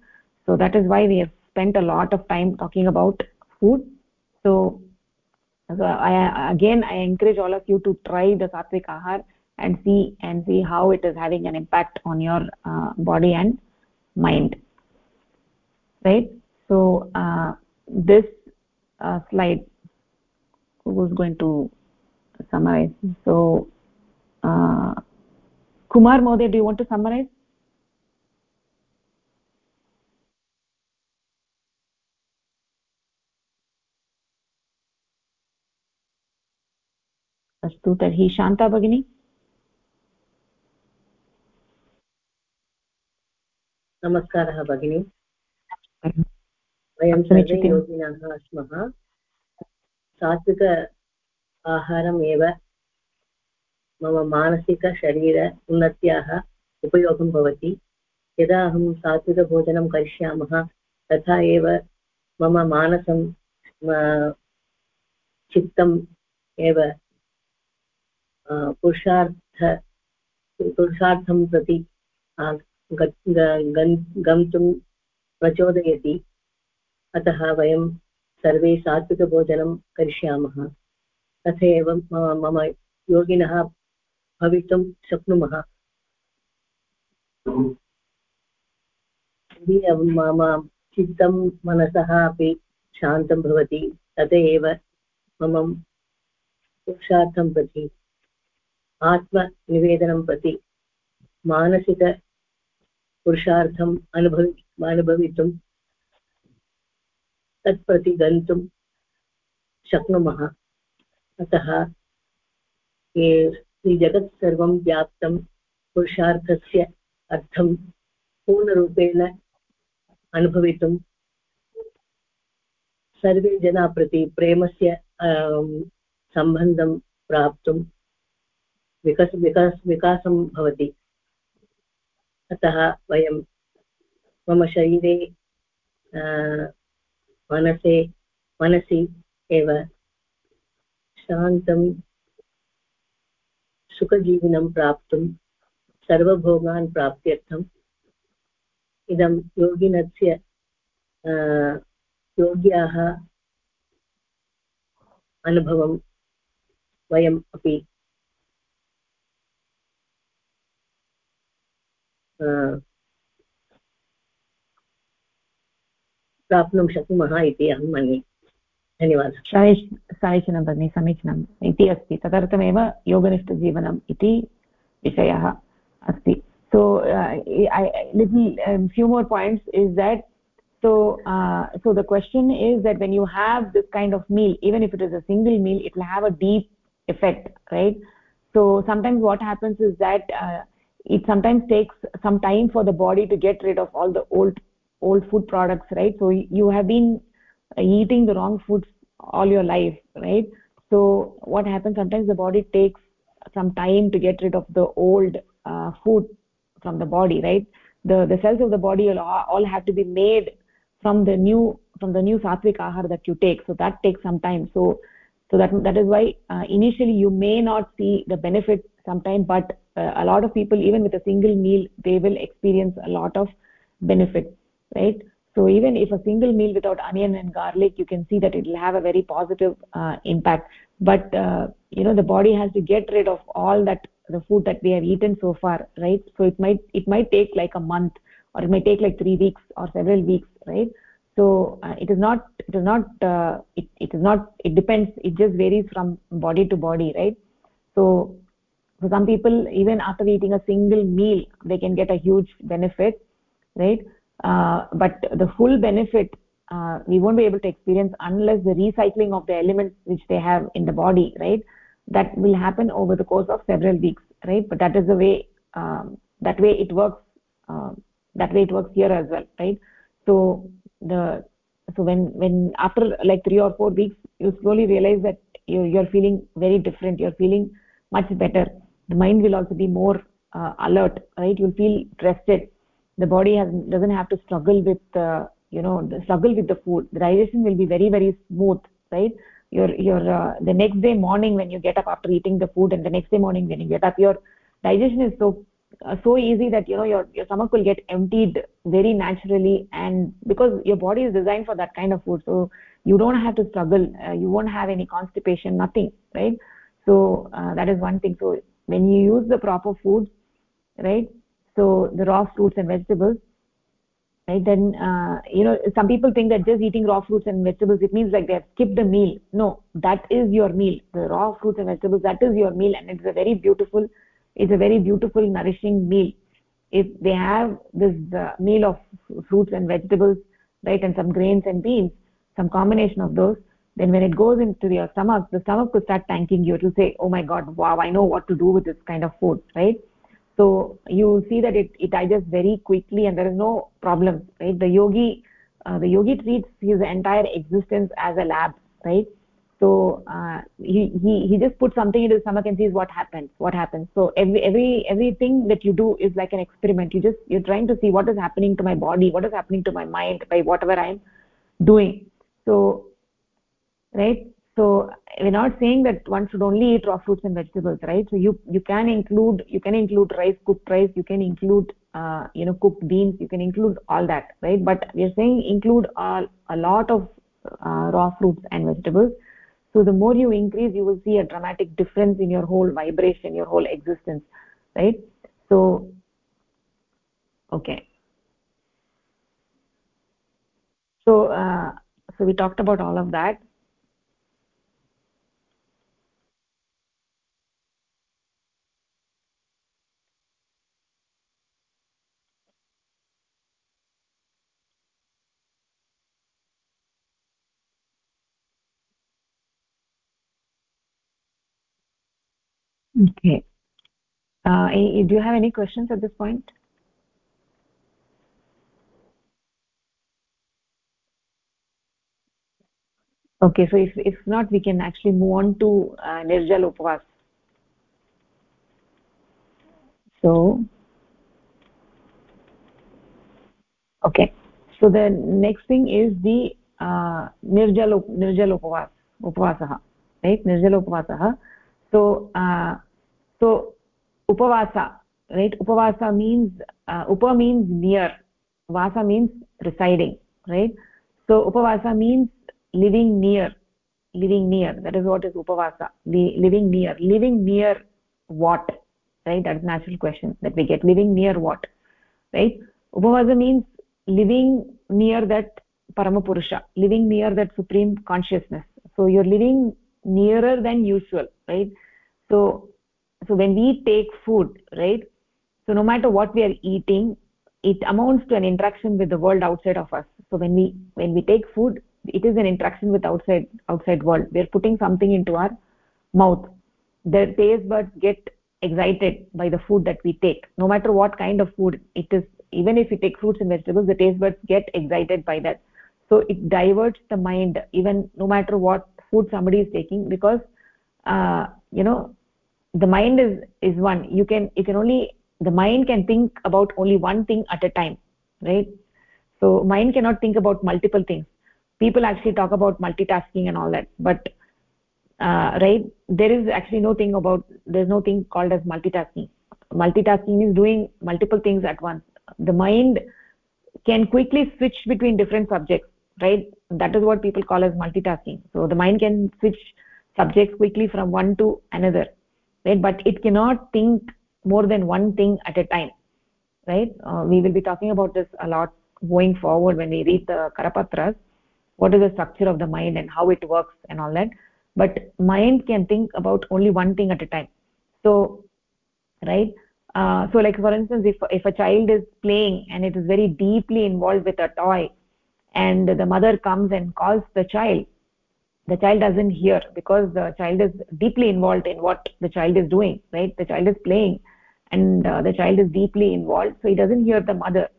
so that is why we have spent a lot of time talking about food. So, so I, again i encourage all of you to try the sattvic ahar and see and see how it is having an impact on your uh, body and mind. Right? So uh, this uh, slide who's going to summarize. So uh, kumar mode do you want to summarize अस्तु तर्हि शान्ता भगिनी। नमस्कारः भगिनी। वयं सर्वे योगिनः स्मः सात्विक आहारम् एव मम मानसिकशरीर उन्नत्याः उपयोगं भवति। यदा अहं सात्विकभोजनं करिष्यामः तथा एव मम मानसं चित्तम् एव पुरुषार्थ, पुरुषार्थं प्रति गन्तुं प्रचोदयति। अतः वयं सर्वे सात्विकभोजनं करिष्यामः। तथैव मम योगिनः भवितुं शक्नुमः। मम चित्तं, मनसः अपि शान्तं भवति तत एव मम पुरुषार्थं प्रति आत्मनिवेदनं प्रति मानसिकपुरुषार्थम् अनुभवि, अनुभवितुं तत्प्रति गन्तुं शक्नुमः। अतः ये जगत् सर्वं व्याप्तं पुरुषार्थस्य अर्थं पूर्णरूपेण अनुभवितुं सर्वे जना प्रति प्रेमस्य सम्बन्धं प्राप्तुं विकस, विकास, विकासं भवति। अतः वयं मम शरीरे मनसे, मनसि एव शान्तं, सुखजीवनं प्राप्तुं, सर्वभोगान् प्राप्त्यर्थम्। इदं योगिनस्य योग्याः अनुभवं वयम् अपि प्राप्नुं शक्नुमः इति अहं मन्ये धन्यवादः समीचीनं भगिनि समीचीनम् इति अस्ति तदर्थमेव योगनिष्ठजीवनम् इति विषयः अस्ति so uh, I, little um, few more points is that so uh, so the question is that when you have this kind of meal even if it is a single meal it will have a deep effect right so sometimes what happens is that uh, it sometimes takes some time for the body to get rid of all the old old food products right? So you have been eating the wrong foods all your life right? So what happens sometimes the body takes some time to get rid of the old uh, food from the body right? The the cells of the body all have to be made from the new from the new sattvic ahar that you take. So that takes some time. So so that that is why uh, initially you may not see the benefit sometime but a lot of people even with a single meal they will experience a lot of benefit right? So even if a single meal without onion and garlic you can see that it will have a very positive uh, impact. But uh, you know the body has to get rid of all that the food that we have eaten so far right? So it might it might take like a month or it might take like 3 weeks or several weeks right? So uh, it is not it is not uh, it, it is not it depends. It just varies from body to body right? So for some people even after eating a single meal they can get a huge benefit right? Uh, but the full benefit uh, we won't be able to experience unless the recycling of the elements which they have in the body right? That will happen over the course of several weeks right? But that is the way um, that way it works uh, that way it works here as well right? So the so when when after like 3 or 4 weeks you slowly realize that you you're feeling very different. You're feeling much better the mind will also be more uh, alert right? You'll feel rested. The body has doesn't have to struggle with uh, you know the struggle with the food. The digestion will be very very smooth right? Your your uh, the next day morning when you get up after eating the food and the next day morning when you get up your digestion is so uh, so easy that you know your your stomach will get emptied very naturally and because your body is designed for that kind of food so you don't have to struggle. Uh, you won't have any constipation nothing right? So uh, that is one thing. So when you use the proper foods right? So the raw fruits and vegetables right? Then uh, you know some people think that just eating raw fruits and vegetables it means like they have skipped a meal. No that is your meal. The raw fruits and vegetables that is your meal and it's a very beautiful it's a very beautiful nourishing meal. If they have this uh, meal of fruits and vegetables right and some grains and beans some combination of those then when it goes into your stomach the stomach will start thanking you it will say oh my god wow i know what to do with this kind of food right? So you will see that it, it digests very quickly and there is no problem right? The yogi uh, the yogi treats his entire existence as a lab right? So uh, he, he he just puts something into the stomach and sees what happens what happens. So every every everything that you do is like an experiment. You just you're trying to see what is happening to my body what is happening to my mind by whatever i'm doing. So right? So we're not saying that one should only eat raw fruits and vegetables right? So you you can include you can include rice cooked rice you can include uh, you know cooked beans you can include all that right? But we're saying include all, a lot of uh, raw fruits and vegetables. So the more you increase you will see a dramatic difference in your whole vibration your whole existence right? So okay. So uh, so we talked about all of that okay. Uh, do you have any questions at this point? Okay so if if not we can actually move on to uh, nirjal upavas. So okay. So the next thing is the uh, nirjal nirjal upavas upavasah right? Nirjal upavasah so uh, so upavasa right? Upavasa means uh, upa means near. Vasa means residing right? So upavasa means living near. Living near. That is what is upavasa. Living near. Living near what? Right? That is natural question that we get. Living near what? Right? Upavasa means living near that paramapurusha living near that supreme consciousness. So you're living nearer than usual right? So so when we take food right so no matter what we are eating it amounts to an interaction with the world outside of us. So when we when we take food it is an interaction with outside outside world. We are putting something into our mouth. The taste buds get excited by the food that we take. No matter what kind of food it is even if we take fruits and vegetables the taste buds get excited by that. So it diverts the mind even no matter what food somebody is taking because uh, you know the mind is is one. You can you can only the mind can think about only one thing at a time right? So mind cannot think about multiple things. People actually talk about multitasking and all that but uh, right there is actually no thing about there's no thing called as multitasking. Multitasking is doing multiple things at once. The mind can quickly switch between different subjects right? That is what people call as multitasking. So the mind can switch subjects quickly from one to another right? But it cannot think more than one thing at a time right? Uh, we will be talking about this a lot going forward when we read the karapatras. What is the structure of the mind and how it works and all that. But mind can think about only one thing at a time. So right? Uh, so like for instance if if a child is playing and it is very deeply involved with a toy and the mother comes and calls the child the child doesn't hear because the child is deeply involved in what the child is doing right? The child is playing and uh, the child is deeply involved so he doesn't hear the mother.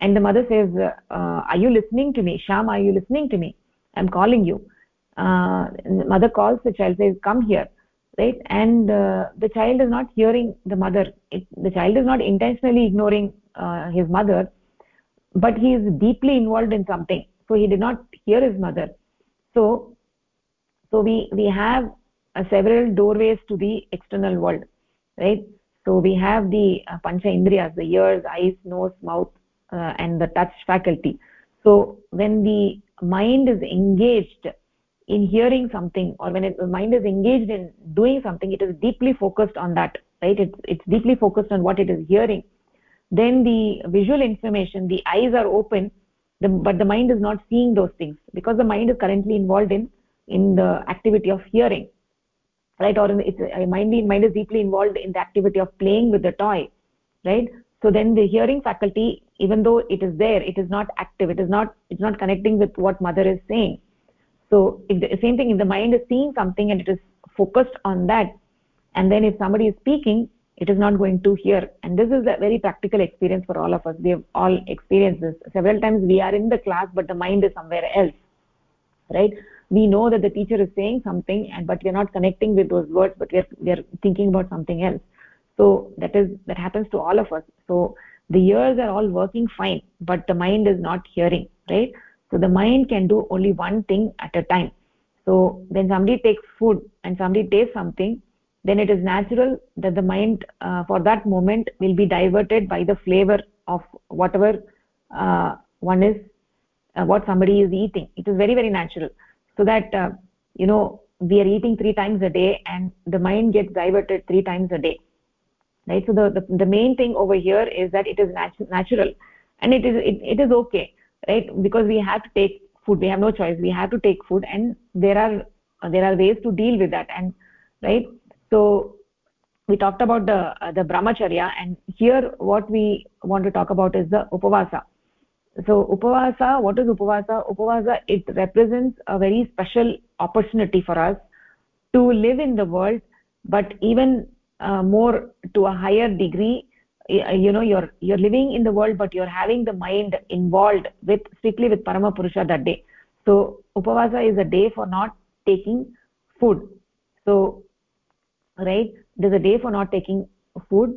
And the mother says uh, are you listening to me? Sham are you listening to me? I'm calling you. Uh, mother calls the child says come here right? And uh, the child is not hearing the mother. It, the child is not intentionally ignoring uh, his mother but he is deeply involved in something. So he did not hear his mother. So so we we have uh, several doorways to the external world right? So we have the uh, pancha indriyas the ears eyes nose mouth uh, and the touch faculty. So when the mind is engaged in hearing something or when it, the mind is engaged in doing something it is deeply focused on that right? It's it's deeply focused on what it is hearing. Then the visual information the eyes are open the, but the mind is not seeing those things. Because the mind is currently involved in in the activity of hearing right? Or in, it's a mind mind is deeply involved in the activity of playing with the toy right? So then the hearing faculty even though it is there it is not active it is not it's not connecting with what mother is saying. So if the same thing if the mind is seeing something and it is focused on that and then if somebody is speaking it is not going to hear. And this is a very practical experience for all of us. We have all experienced this. Several times we are in the class but the mind is somewhere else right we know that the teacher is saying something and but we are not connecting with those words but we are, we are thinking about something else. So that is that happens to all of us. So the ears are all working fine but the mind is not hearing right? So the mind can do only one thing at a time. So when somebody takes food and somebody tastes something then it is natural that the mind uh, for that moment will be diverted by the flavor of whatever uh, one is uh, what somebody is eating. It is very very natural so that uh, you know we are eating three times a day and the mind gets diverted three times a day right? So the the, the main thing over here is that it is natu natural and it is it, it is okay right? Because we have to take food. We have no choice. We have to take food and there are there are ways to deal with that and right? So we talked about the uh, the brahmacharya and here what we want to talk about is the upavasa so upavasa what is upavasa? Upavasa it represents a very special opportunity for us to live in the world but even uh, more to a higher degree. You know you're you're living in the world but you're having the mind involved with strictly with parama purusha that day. So upavasa is a day for not taking food. So right there's a day for not taking food.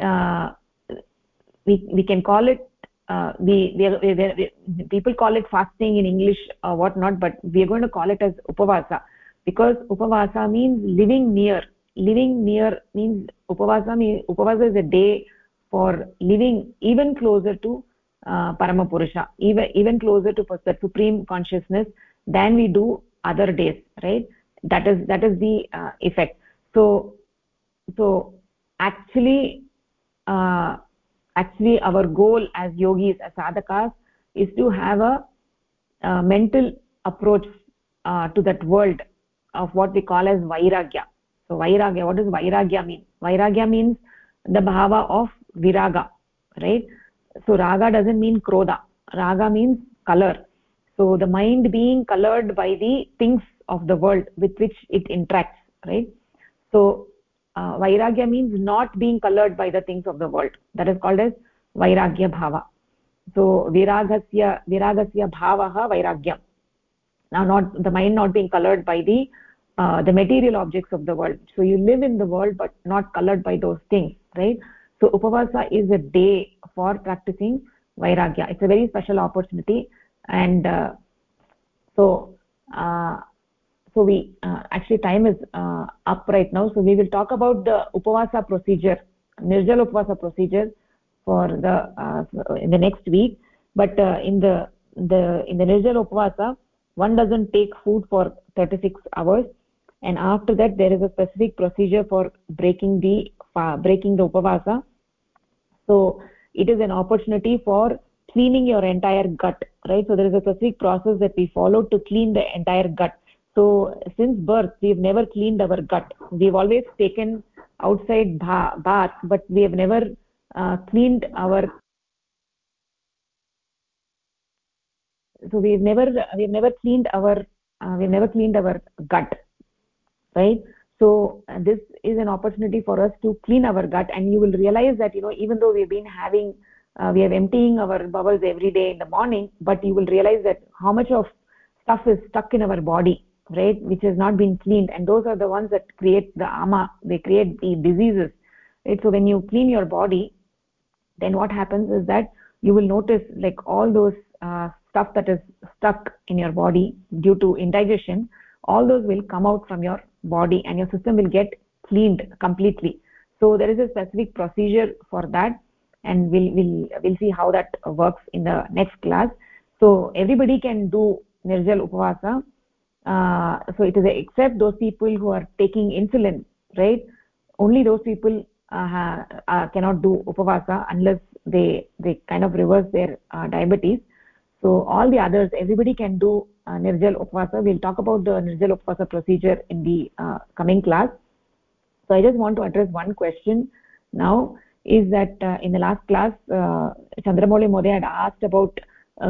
Uh, we we can call it uh, we, we, we, we, people call it fasting in english or what not but we are going to call it as upavasa. Because upavasa means living near. Living near means upavasa means upavasa is a day for living even closer to uh, paramapurusha even even closer to the supreme consciousness than we do other days right? That is that is the uh, effect. So so actually uh, actually our goal as yogis as sadhakas is to have a, a mental approach uh, to that world of what we call as vairagya. So vairagya what does vairagya mean? Vairagya means the bhava of viraga right? So raga doesn't mean krodha. Raga means color. So the mind being colored by the things of the world with which it interacts right? So uh, vairagya means not being colored by the things of the world. That is called as vairagya bhava. So viragasya viragasya bhavah vairagyam. Now not the mind not being colored by the uh, the material objects of the world. So you live in the world but not colored by those things right? So upavasa is a day for practicing vairagya. It's a very special opportunity. And uh, so uh, so we uh, actually time is uh, up right now. So we will talk about the upavasa procedure nirjal upavasa procedure for the uh, in the next week. But uh, in the the in the nirjal upavasa one doesn't take food for 36 hours. And after that there is a specific procedure for breaking the breaking the upavasa. So it is an opportunity for cleaning your entire gut right? So there is a specific process that we follow to clean the entire gut so since birth we've never cleaned our gut. We've always taken outside bath but we have never uh, cleaned our so we've never we've never cleaned our uh, we've never cleaned our gut right? So this is an opportunity for us to clean our gut and you will realize that you know even though we've been having uh, we are emptying our bowels every day in the morning but you will realize that how much of stuff is stuck in our body right which has not been cleaned. And those are the ones that create the ama they create the diseases right? So when you clean your body then what happens is that you will notice like all those uh, stuff that is stuck in your body due to indigestion all those will come out from your body and your system will get cleaned completely. So there is a specific procedure for that and we'll we'll we'll see how that works in the next class. So everybody can do nirjal upavasa uh, so it is except those people who are taking insulin right? Only those people uh, uh, cannot do upavasa unless they they kind of reverse their uh, diabetes. So all the others everybody can do uh, nirjal upavasa. We'll talk about the nirjal upavasa procedure in the uh, coming class. So i just want to address one question now is that in the last class uh, chandramouli had asked about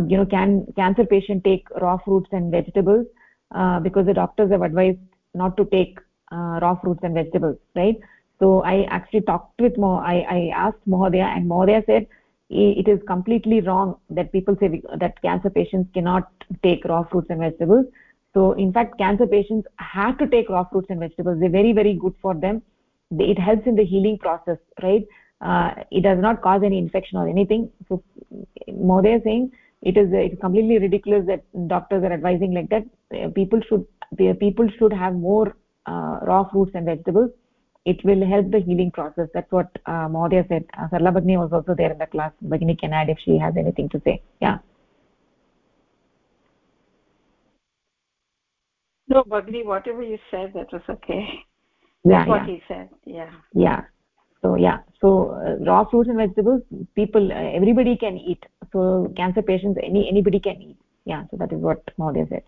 you know can cancer patient take raw fruits and vegetables uh, because the doctors have advised not to take uh, raw fruits and vegetables right? So i actually talked with mo i i asked Mahodaya and Mahodaya said it is completely wrong that people say that cancer patients cannot take raw fruits and vegetables. So in fact cancer patients have to take raw fruits and vegetables. They're very very good for them. It helps in the healing process right? Uh, it does not cause any infection or anything. So Mahodaya saying it is it's completely ridiculous that doctors are advising like that. People should people should have more uh, raw fruits and vegetables. It will help the healing process. That's what uh, Mahodaya said. Uh, Sarla Bhagini was also there in the class. Bhagini can add if she has anything to say. Yeah. No Bhagini whatever you said that was okay. Yeah that's what he said. Yeah. Yeah so yeah. So uh, raw fruits and vegetables people uh, everybody can eat. So cancer patients any anybody can eat. Yeah so that is what Mahodaya said.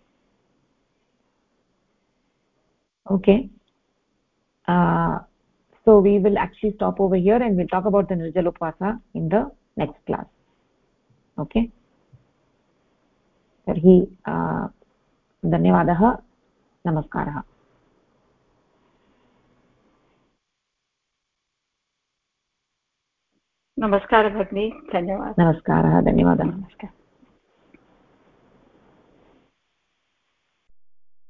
Okay. Uh, so we will actually stop over here and we'll talk about the nirjala upavasa in the next class. Okay. Tarhi uh, धन्यवादः नमस्कारः नमस्कारः भगिनी। धन्यवादः। नमस्कारः धन्यवादः नमस्कारः।